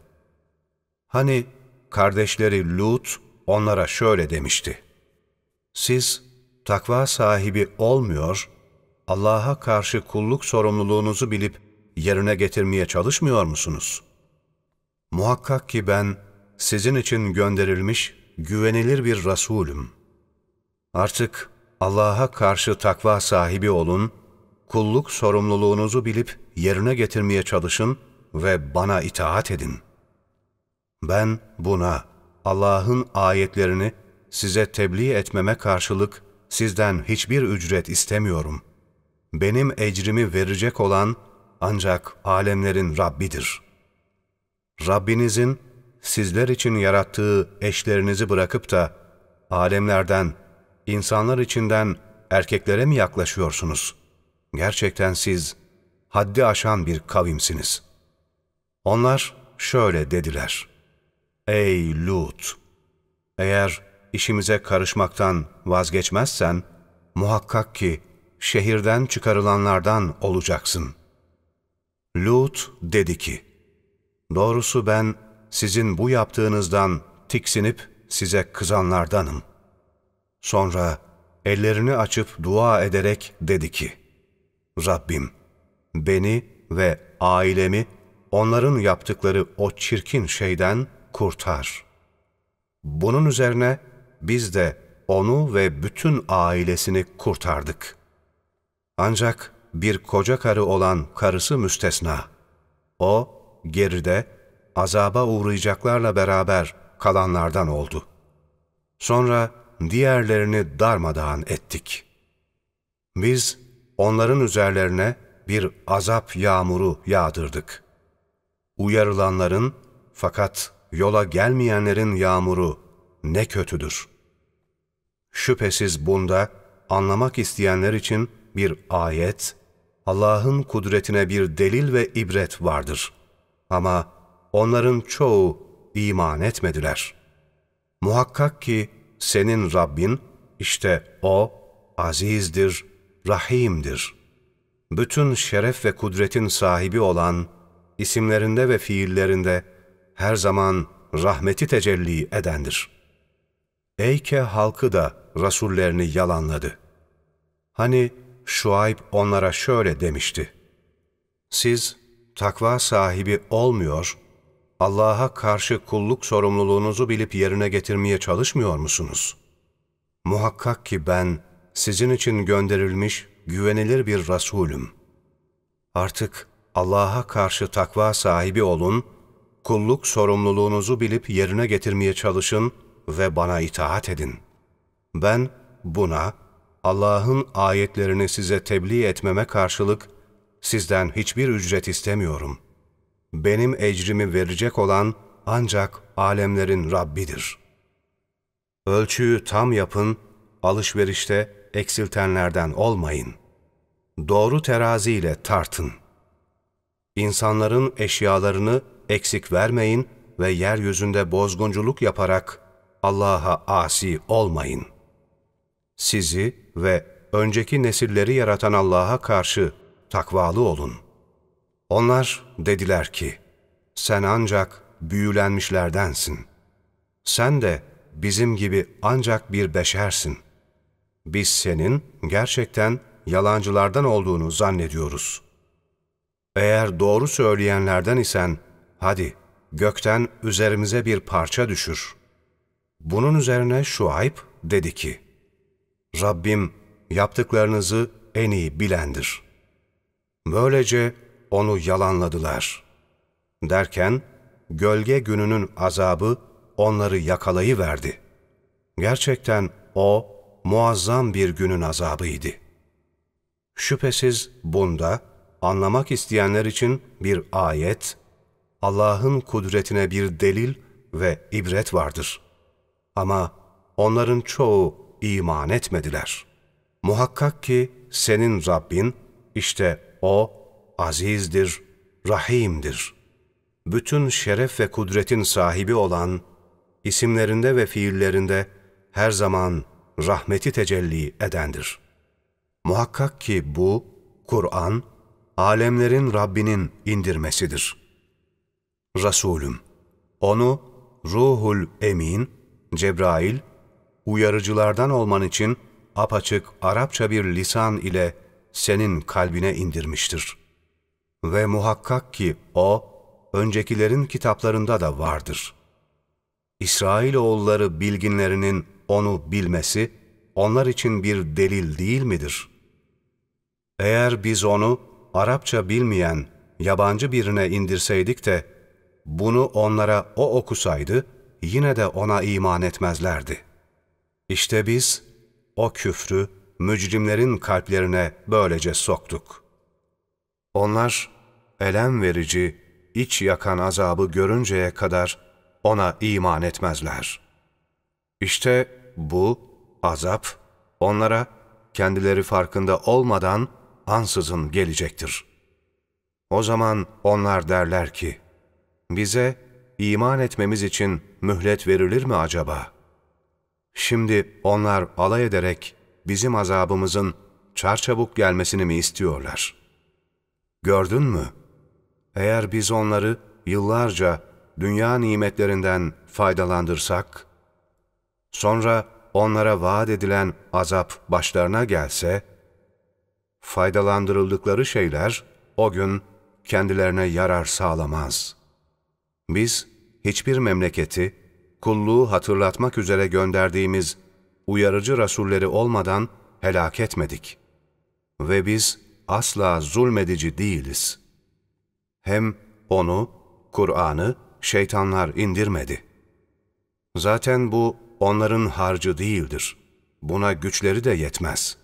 Hani kardeşleri Lut onlara şöyle demişti. Siz takva sahibi olmuyor, Allah'a karşı kulluk sorumluluğunuzu bilip yerine getirmeye çalışmıyor musunuz? Muhakkak ki ben sizin için gönderilmiş güvenilir bir Resulüm. Artık Allah'a karşı takva sahibi olun, kulluk sorumluluğunuzu bilip yerine getirmeye çalışın ve bana itaat edin. Ben buna Allah'ın ayetlerini size tebliğ etmeme karşılık sizden hiçbir ücret istemiyorum. Benim ecrimi verecek olan ancak alemlerin Rabbidir. Rabbinizin sizler için yarattığı eşlerinizi bırakıp da alemlerden, insanlar içinden erkeklere mi yaklaşıyorsunuz? Gerçekten siz haddi aşan bir kavimsiniz. Onlar şöyle dediler. Ey Lut! Eğer işimize karışmaktan vazgeçmezsen, muhakkak ki şehirden çıkarılanlardan olacaksın. Lut dedi ki, Doğrusu ben sizin bu yaptığınızdan tiksinip size kızanlardanım. Sonra ellerini açıp dua ederek dedi ki, Rabbim beni ve ailemi onların yaptıkları o çirkin şeyden kurtar. Bunun üzerine biz de onu ve bütün ailesini kurtardık. Ancak bir koca karı olan karısı müstesna. O geride azaba uğrayacaklarla beraber kalanlardan oldu. Sonra diğerlerini darmadağın ettik. Biz onların üzerlerine bir azap yağmuru yağdırdık. Uyarılanların fakat yola gelmeyenlerin yağmuru ne kötüdür. Şüphesiz bunda anlamak isteyenler için bir ayet, Allah'ın kudretine bir delil ve ibret vardır. Ama onların çoğu iman etmediler. Muhakkak ki senin Rabbin, işte O, azizdir, rahimdir. bütün şeref ve kudretin sahibi olan, isimlerinde ve fiillerinde her zaman rahmeti tecelli edendir. Eyke halkı da rasullerini yalanladı. Hani Şuayb onlara şöyle demişti. Siz takva sahibi olmuyor, Allah'a karşı kulluk sorumluluğunuzu bilip yerine getirmeye çalışmıyor musunuz? Muhakkak ki ben sizin için gönderilmiş güvenilir bir Resulüm. Artık Allah'a karşı takva sahibi olun, kulluk sorumluluğunuzu bilip yerine getirmeye çalışın ve bana itaat edin. Ben buna, Allah'ın ayetlerini size tebliğ etmeme karşılık sizden hiçbir ücret istemiyorum. Benim ecrimi verecek olan ancak alemlerin Rabbidir. Ölçüyü tam yapın, alışverişte eksiltenlerden olmayın. Doğru teraziyle tartın. İnsanların eşyalarını eksik vermeyin ve yeryüzünde bozgunculuk yaparak Allah'a asi olmayın. Sizi ve önceki nesilleri yaratan Allah'a karşı takvalı olun. Onlar dediler ki, sen ancak büyülenmişlerdensin. Sen de bizim gibi ancak bir beşersin. Biz senin gerçekten yalancılardan olduğunu zannediyoruz. Eğer doğru söyleyenlerden isen, hadi gökten üzerimize bir parça düşür. Bunun üzerine Şuayb dedi ki, Rabbim yaptıklarınızı en iyi bilendir. Böylece onu yalanladılar. Derken gölge gününün azabı onları yakalayıverdi. Gerçekten o muazzam bir günün azabıydı. Şüphesiz bunda anlamak isteyenler için bir ayet, Allah'ın kudretine bir delil ve ibret vardır. Ama onların çoğu iman etmediler. Muhakkak ki senin Rabbin, işte O azizdir, rahimdir. Bütün şeref ve kudretin sahibi olan, isimlerinde ve fiillerinde her zaman rahmeti tecelli edendir. Muhakkak ki bu, Kur'an, alemlerin Rabbinin indirmesidir. Resulüm, onu Ruhul Emin, Cebrail, uyarıcılardan olman için apaçık Arapça bir lisan ile senin kalbine indirmiştir. Ve muhakkak ki o, öncekilerin kitaplarında da vardır. İsrailoğulları bilginlerinin onu bilmesi, onlar için bir delil değil midir? Eğer biz onu Arapça bilmeyen yabancı birine indirseydik de, bunu onlara o okusaydı, yine de ona iman etmezlerdi. İşte biz o küfrü mücrimlerin kalplerine böylece soktuk. Onlar elem verici, iç yakan azabı görünceye kadar ona iman etmezler. İşte bu azap onlara kendileri farkında olmadan ansızın gelecektir. O zaman onlar derler ki, bize iman etmemiz için mühlet verilir mi acaba? Şimdi onlar alay ederek bizim azabımızın çarçabuk gelmesini mi istiyorlar? Gördün mü? Eğer biz onları yıllarca dünya nimetlerinden faydalandırsak, sonra onlara vaat edilen azap başlarına gelse, faydalandırıldıkları şeyler o gün kendilerine yarar sağlamaz. Biz hiçbir memleketi kulluğu hatırlatmak üzere gönderdiğimiz uyarıcı rasulleri olmadan helak etmedik. Ve biz asla zulmedici değiliz. Hem onu, Kur'an'ı şeytanlar indirmedi. Zaten bu onların harcı değildir. Buna güçleri de yetmez.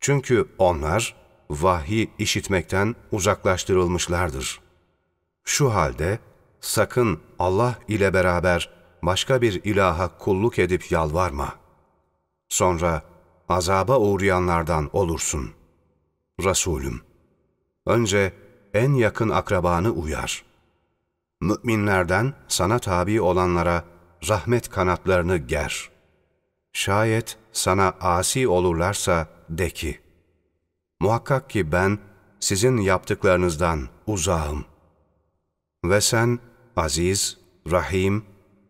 Çünkü onlar vahyi işitmekten uzaklaştırılmışlardır. Şu halde sakın Allah ile beraber başka bir ilaha kulluk edip yalvarma. Sonra azaba uğrayanlardan olursun. Resulüm, önce en yakın akrabanı uyar. Müminlerden sana tabi olanlara rahmet kanatlarını ger. Şayet sana asi olurlarsa de ki, Muhakkak ki ben sizin yaptıklarınızdan uzağım. Ve sen aziz, rahim,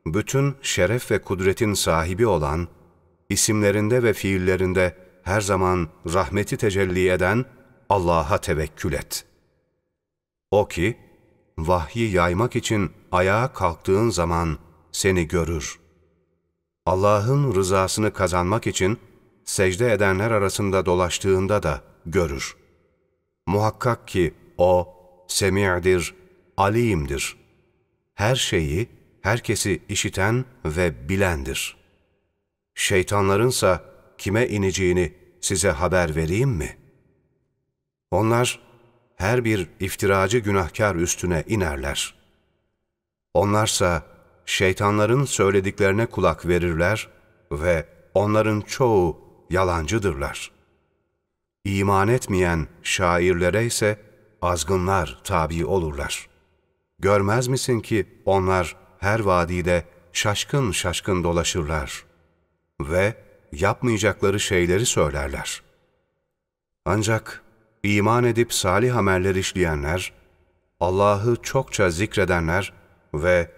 bütün şeref ve kudretin sahibi olan, isimlerinde ve fiillerinde her zaman rahmeti tecelli eden Allah'a tevekkül et. O ki, vahyi yaymak için ayağa kalktığın zaman seni görür. Allah'ın rızasını kazanmak için secde edenler arasında dolaştığında da görür. Muhakkak ki O, semi'dir, alimdir. Her şeyi, herkesi işiten ve bilendir. Şeytanlarınsa kime ineceğini size haber vereyim mi? Onlar her bir iftiracı günahkar üstüne inerler. Onlarsa şeytanların söylediklerine kulak verirler ve onların çoğu yalancıdırlar. İman etmeyen şairlere ise azgınlar tabi olurlar. Görmez misin ki onlar her vadide şaşkın şaşkın dolaşırlar ve yapmayacakları şeyleri söylerler. Ancak iman edip salih ameller işleyenler, Allah'ı çokça zikredenler ve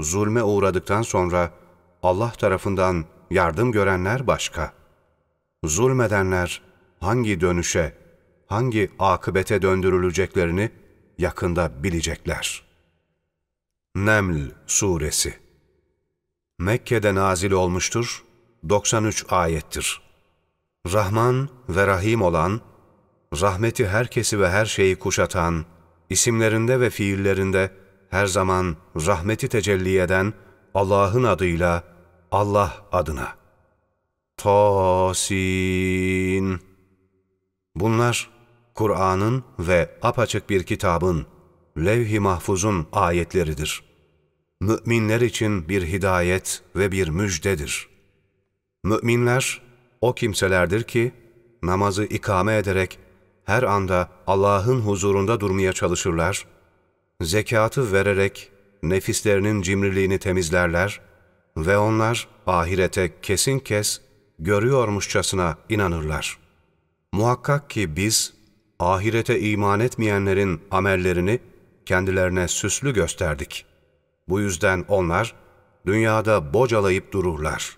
zulme uğradıktan sonra Allah tarafından yardım görenler başka. Zulmedenler hangi dönüşe, hangi akıbete döndürüleceklerini yakında bilecekler. Neml Suresi Mekke'de nazil olmuştur, 93 ayettir. Rahman ve Rahim olan, rahmeti herkesi ve her şeyi kuşatan, isimlerinde ve fiillerinde her zaman rahmeti tecelli eden Allah'ın adıyla Allah adına. Tosin Bunlar Kur'an'ın ve apaçık bir kitabın, levh-i mahfuzun ayetleridir. Müminler için bir hidayet ve bir müjdedir. Müminler o kimselerdir ki, namazı ikame ederek her anda Allah'ın huzurunda durmaya çalışırlar, zekatı vererek nefislerinin cimriliğini temizlerler ve onlar ahirete kesin kes görüyormuşçasına inanırlar. Muhakkak ki biz ahirete iman etmeyenlerin amellerini kendilerine süslü gösterdik. Bu yüzden onlar dünyada bocalayıp dururlar.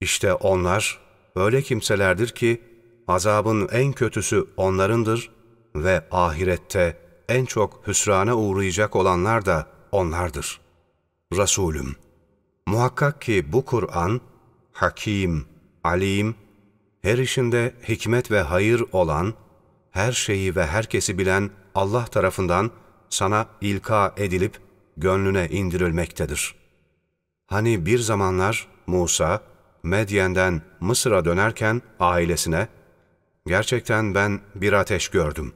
İşte onlar öyle kimselerdir ki azabın en kötüsü onlarındır ve ahirette en çok hüsrana uğrayacak olanlar da onlardır. Resulüm, muhakkak ki bu Kur'an, hakim, alim, her işinde hikmet ve hayır olan, her şeyi ve herkesi bilen Allah tarafından sana ilka edilip gönlüne indirilmektedir. Hani bir zamanlar Musa, Medyen'den Mısır'a dönerken ailesine, ''Gerçekten ben bir ateş gördüm.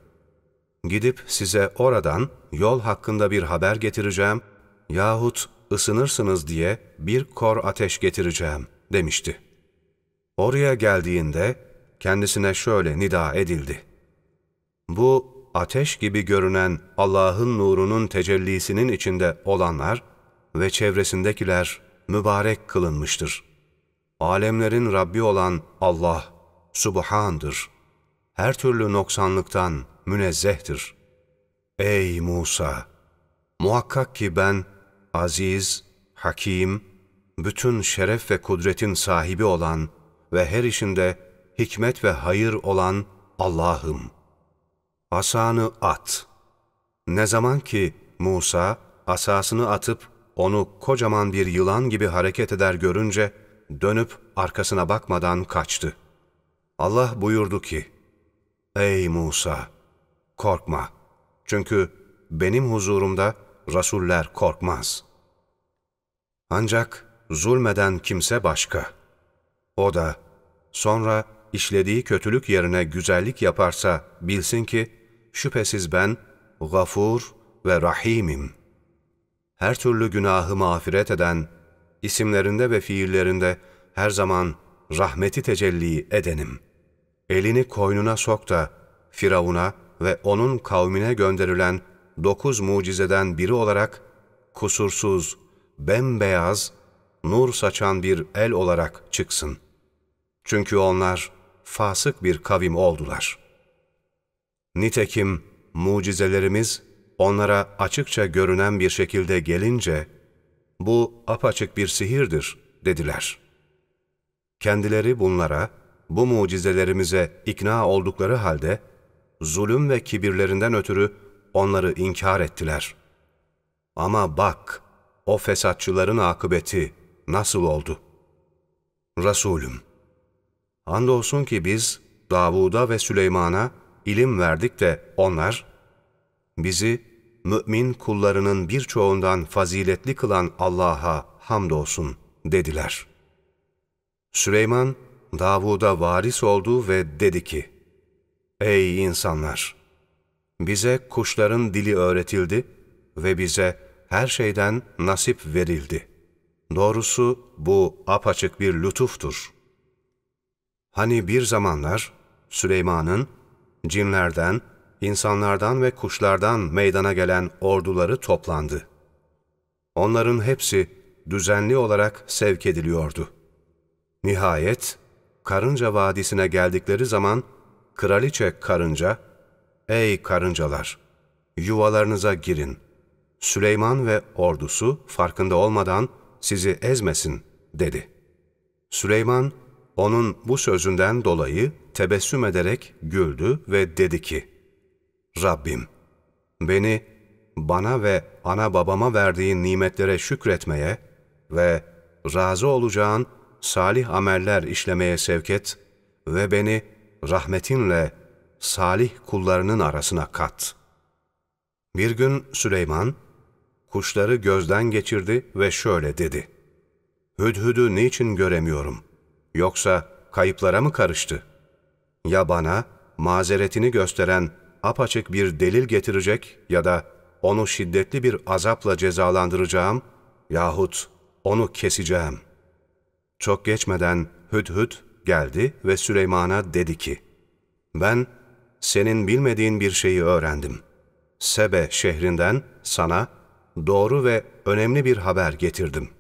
Gidip size oradan yol hakkında bir haber getireceğim yahut ısınırsınız diye bir kor ateş getireceğim.'' demişti. Oraya geldiğinde kendisine şöyle nida edildi. Bu ateş gibi görünen Allah'ın nurunun tecellisinin içinde olanlar ve çevresindekiler mübarek kılınmıştır. Alemlerin Rabbi olan Allah, Subhan'dır. Her türlü noksanlıktan münezzehtir. Ey Musa! Muhakkak ki ben aziz, hakim, bütün şeref ve kudretin sahibi olan ve her işinde hikmet ve hayır olan Allah'ım.'' Asanı at. Ne zaman ki Musa asasını atıp onu kocaman bir yılan gibi hareket eder görünce dönüp arkasına bakmadan kaçtı. Allah buyurdu ki, Ey Musa! Korkma. Çünkü benim huzurumda rasuller korkmaz. Ancak zulmeden kimse başka. O da sonra işlediği kötülük yerine güzellik yaparsa bilsin ki, Şüphesiz ben gafur ve rahimim. Her türlü günahı mağfiret eden, isimlerinde ve fiillerinde her zaman rahmeti tecelli edenim. Elini koynuna sok da Firavun'a ve onun kavmine gönderilen dokuz mucizeden biri olarak kusursuz, bembeyaz, nur saçan bir el olarak çıksın. Çünkü onlar fasık bir kavim oldular.'' Nitekim mucizelerimiz onlara açıkça görünen bir şekilde gelince, bu apaçık bir sihirdir dediler. Kendileri bunlara, bu mucizelerimize ikna oldukları halde, zulüm ve kibirlerinden ötürü onları inkar ettiler. Ama bak, o fesatçıların akıbeti nasıl oldu? Resulüm, andolsun ki biz Davud'a ve Süleyman'a ilim verdik de onlar, bizi mümin kullarının birçoğundan faziletli kılan Allah'a hamdolsun dediler. Süleyman, Davud'a varis oldu ve dedi ki, Ey insanlar! Bize kuşların dili öğretildi ve bize her şeyden nasip verildi. Doğrusu bu apaçık bir lütuftur. Hani bir zamanlar Süleyman'ın cinlerden, insanlardan ve kuşlardan meydana gelen orduları toplandı. Onların hepsi düzenli olarak sevk ediliyordu. Nihayet Karınca Vadisi'ne geldikleri zaman kraliçe karınca, ''Ey karıncalar, yuvalarınıza girin. Süleyman ve ordusu farkında olmadan sizi ezmesin.'' dedi. Süleyman, onun bu sözünden dolayı tebessüm ederek güldü ve dedi ki, Rabbim, beni bana ve ana babama verdiğin nimetlere şükretmeye ve razı olacağın salih ameller işlemeye sevk et ve beni rahmetinle salih kullarının arasına kat. Bir gün Süleyman, kuşları gözden geçirdi ve şöyle dedi. Hüdhüdü niçin göremiyorum? Yoksa kayıplara mı karıştı? Ya bana mazeretini gösteren apaçık bir delil getirecek ya da onu şiddetli bir azapla cezalandıracağım yahut onu keseceğim. Çok geçmeden Hüdhüd geldi ve Süleyman'a dedi ki, Ben senin bilmediğin bir şeyi öğrendim. Sebe şehrinden sana doğru ve önemli bir haber getirdim.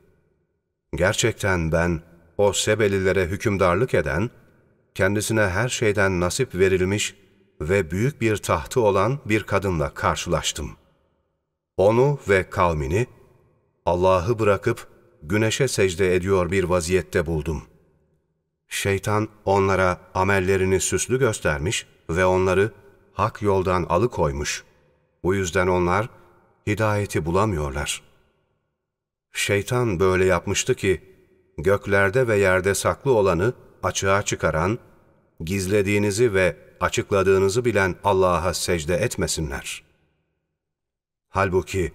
Gerçekten ben o Sebelilere hükümdarlık eden, kendisine her şeyden nasip verilmiş ve büyük bir tahtı olan bir kadınla karşılaştım. Onu ve kavmini Allah'ı bırakıp güneşe secde ediyor bir vaziyette buldum. Şeytan onlara amellerini süslü göstermiş ve onları hak yoldan alıkoymuş. Bu yüzden onlar hidayeti bulamıyorlar. Şeytan böyle yapmıştı ki, göklerde ve yerde saklı olanı açığa çıkaran, gizlediğinizi ve açıkladığınızı bilen Allah'a secde etmesinler. Halbuki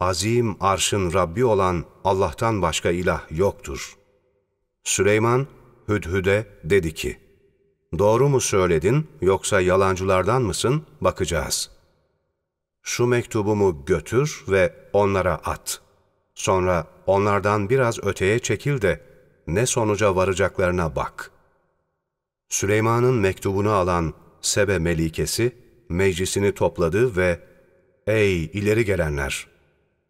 azim arşın Rabbi olan Allah'tan başka ilah yoktur. Süleyman Hüdhüd'e dedi ki, Doğru mu söyledin yoksa yalancılardan mısın bakacağız. Şu mektubumu götür ve onlara at. Sonra onlardan biraz öteye çekil de ne sonuca varacaklarına bak.'' Süleyman'ın mektubunu alan Sebe Melikesi meclisini topladı ve ''Ey ileri gelenler!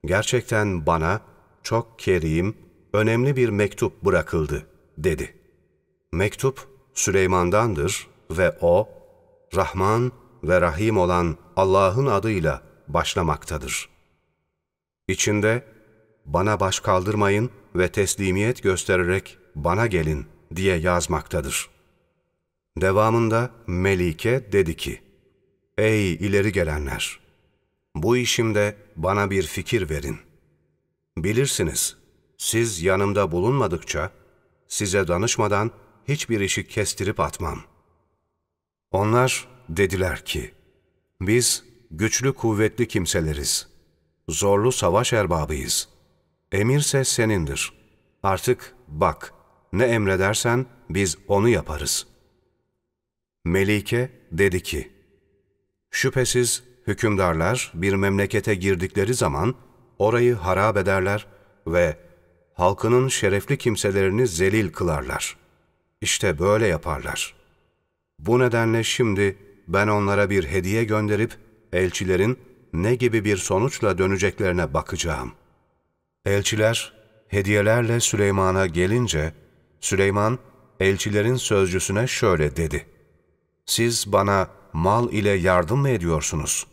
Gerçekten bana çok kerim, önemli bir mektup bırakıldı.'' dedi. Mektup Süleyman'dandır ve o, Rahman ve Rahim olan Allah'ın adıyla başlamaktadır. İçinde, bana baş kaldırmayın ve teslimiyet göstererek bana gelin diye yazmaktadır.'' Devamında Melike dedi ki, Ey ileri gelenler! Bu işimde bana bir fikir verin. Bilirsiniz, siz yanımda bulunmadıkça, size danışmadan hiçbir işi kestirip atmam. Onlar dediler ki, biz güçlü kuvvetli kimseleriz. Zorlu savaş erbabıyız. Emirse senindir. Artık bak, ne emredersen biz onu yaparız.'' Melike dedi ki, Şüphesiz hükümdarlar bir memlekete girdikleri zaman orayı harap ederler ve halkının şerefli kimselerini zelil kılarlar. İşte böyle yaparlar. Bu nedenle şimdi ben onlara bir hediye gönderip elçilerin ne gibi bir sonuçla döneceklerine bakacağım. Elçiler hediyelerle Süleyman'a gelince Süleyman elçilerin sözcüsüne şöyle dedi. Siz bana mal ile yardım mı ediyorsunuz?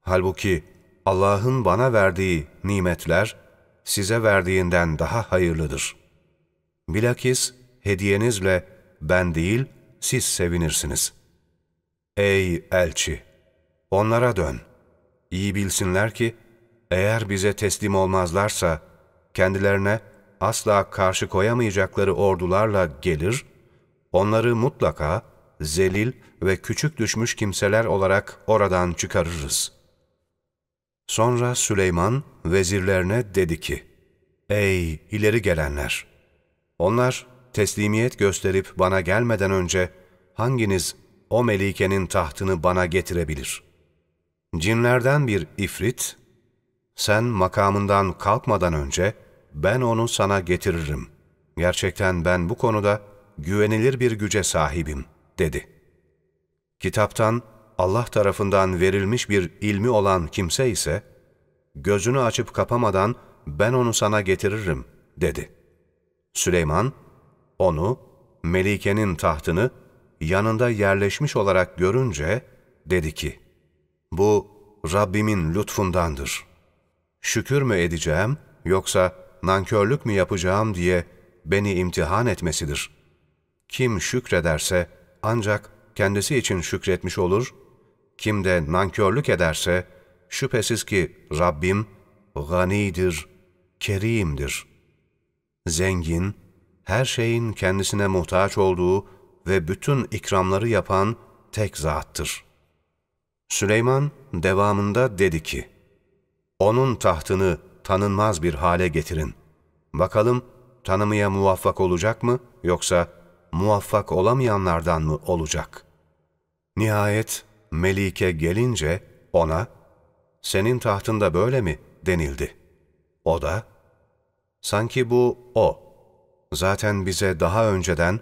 Halbuki Allah'ın bana verdiği nimetler size verdiğinden daha hayırlıdır. Bilakis hediyenizle ben değil siz sevinirsiniz. Ey elçi! Onlara dön. İyi bilsinler ki eğer bize teslim olmazlarsa kendilerine asla karşı koyamayacakları ordularla gelir, onları mutlaka zelil ve küçük düşmüş kimseler olarak oradan çıkarırız. Sonra Süleyman vezirlerine dedi ki, Ey ileri gelenler! Onlar teslimiyet gösterip bana gelmeden önce hanginiz o melikenin tahtını bana getirebilir? Cinlerden bir ifrit, sen makamından kalkmadan önce ben onu sana getiririm. Gerçekten ben bu konuda güvenilir bir güce sahibim, dedi. Kitaptan Allah tarafından verilmiş bir ilmi olan kimse ise, gözünü açıp kapamadan ben onu sana getiririm, dedi. Süleyman, onu, Melike'nin tahtını yanında yerleşmiş olarak görünce dedi ki, bu Rabbimin lütfundandır. Şükür mü edeceğim yoksa nankörlük mü yapacağım diye beni imtihan etmesidir. Kim şükrederse ancak kendisi için şükretmiş olur, kim de nankörlük ederse şüphesiz ki Rabbim ganidir, kerimdir. Zengin, her şeyin kendisine muhtaç olduğu ve bütün ikramları yapan tek zattır. Süleyman devamında dedi ki, Onun tahtını tanınmaz bir hale getirin. Bakalım tanımaya muvaffak olacak mı yoksa muvaffak olamayanlardan mı olacak? Nihayet Melike gelince ona, senin tahtında böyle mi denildi. O da, sanki bu o. Zaten bize daha önceden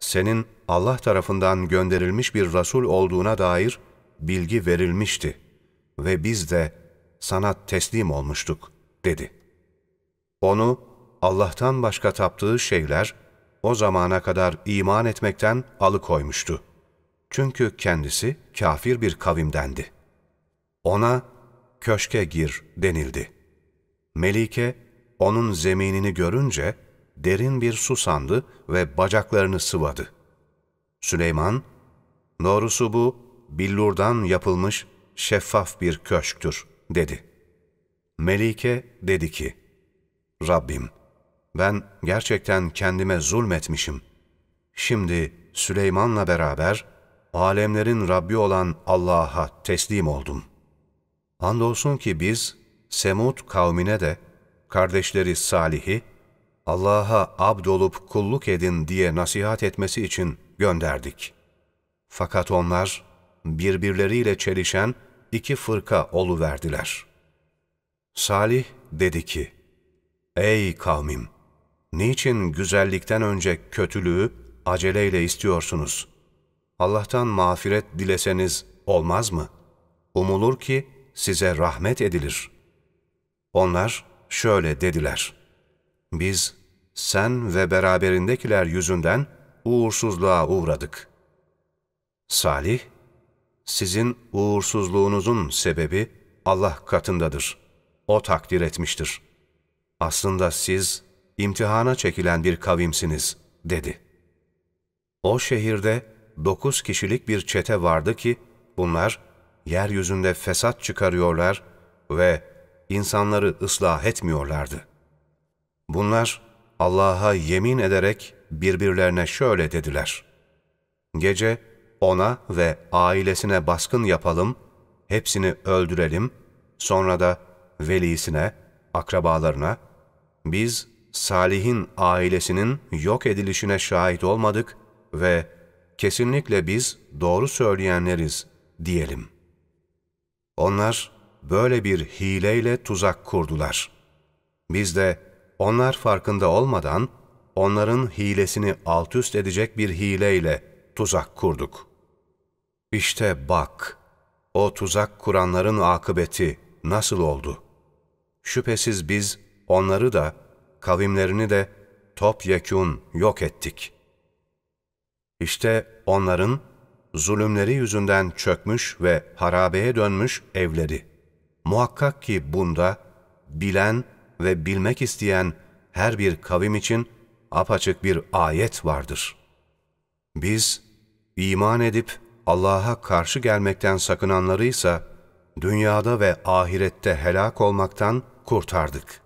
senin Allah tarafından gönderilmiş bir Resul olduğuna dair bilgi verilmişti ve biz de sana teslim olmuştuk, dedi. Onu Allah'tan başka taptığı şeyler o zamana kadar iman etmekten alıkoymuştu. Çünkü kendisi kafir bir kavimdendi. Ona köşke gir denildi. Melike onun zeminini görünce derin bir su sandı ve bacaklarını sıvadı. Süleyman, doğrusu bu billurdan yapılmış şeffaf bir köşktür dedi. Melike dedi ki, Rabbim, ben gerçekten kendime zulmetmişim. Şimdi Süleyman'la beraber alemlerin Rabbi olan Allah'a teslim oldum. Andolsun ki biz Semud kavmine de kardeşleri Salih'i Allah'a abd olup kulluk edin diye nasihat etmesi için gönderdik. Fakat onlar birbirleriyle çelişen iki fırka oluverdiler. Salih dedi ki, Ey kavmim! Niçin güzellikten önce kötülüğü aceleyle istiyorsunuz? Allah'tan mağfiret dileseniz olmaz mı? Umulur ki size rahmet edilir. Onlar şöyle dediler. Biz sen ve beraberindekiler yüzünden uğursuzluğa uğradık. Salih, sizin uğursuzluğunuzun sebebi Allah katındadır. O takdir etmiştir. Aslında siz imtihana çekilen bir kavimsiniz, dedi. O şehirde dokuz kişilik bir çete vardı ki, bunlar yeryüzünde fesat çıkarıyorlar ve insanları ıslah etmiyorlardı. Bunlar Allah'a yemin ederek birbirlerine şöyle dediler. Gece ona ve ailesine baskın yapalım, hepsini öldürelim, sonra da velisine, akrabalarına, biz Salih'in ailesinin yok edilişine şahit olmadık ve kesinlikle biz doğru söyleyenleriz diyelim. Onlar böyle bir hileyle tuzak kurdular. Biz de onlar farkında olmadan onların hilesini alt üst edecek bir hileyle tuzak kurduk. İşte bak, o tuzak kuranların akıbeti nasıl oldu? Şüphesiz biz onları da, kavimlerini de topyekun yok ettik. İşte onların zulümleri yüzünden çökmüş ve harabeye dönmüş evleri. Muhakkak ki bunda bilen ve bilmek isteyen her bir kavim için apaçık bir ayet vardır. Biz iman edip Allah'a karşı gelmekten sakınanlarıysa dünyada ve ahirette helak olmaktan kurtardık.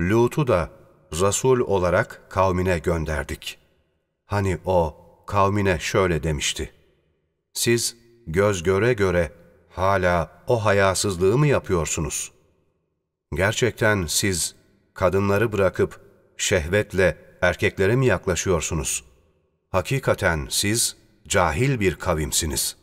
Lut'u da Resul olarak kavmine gönderdik. Hani o kavmine şöyle demişti. Siz göz göre göre hala o hayasızlığı mı yapıyorsunuz? Gerçekten siz kadınları bırakıp şehvetle erkeklere mi yaklaşıyorsunuz? Hakikaten siz cahil bir kavimsiniz.''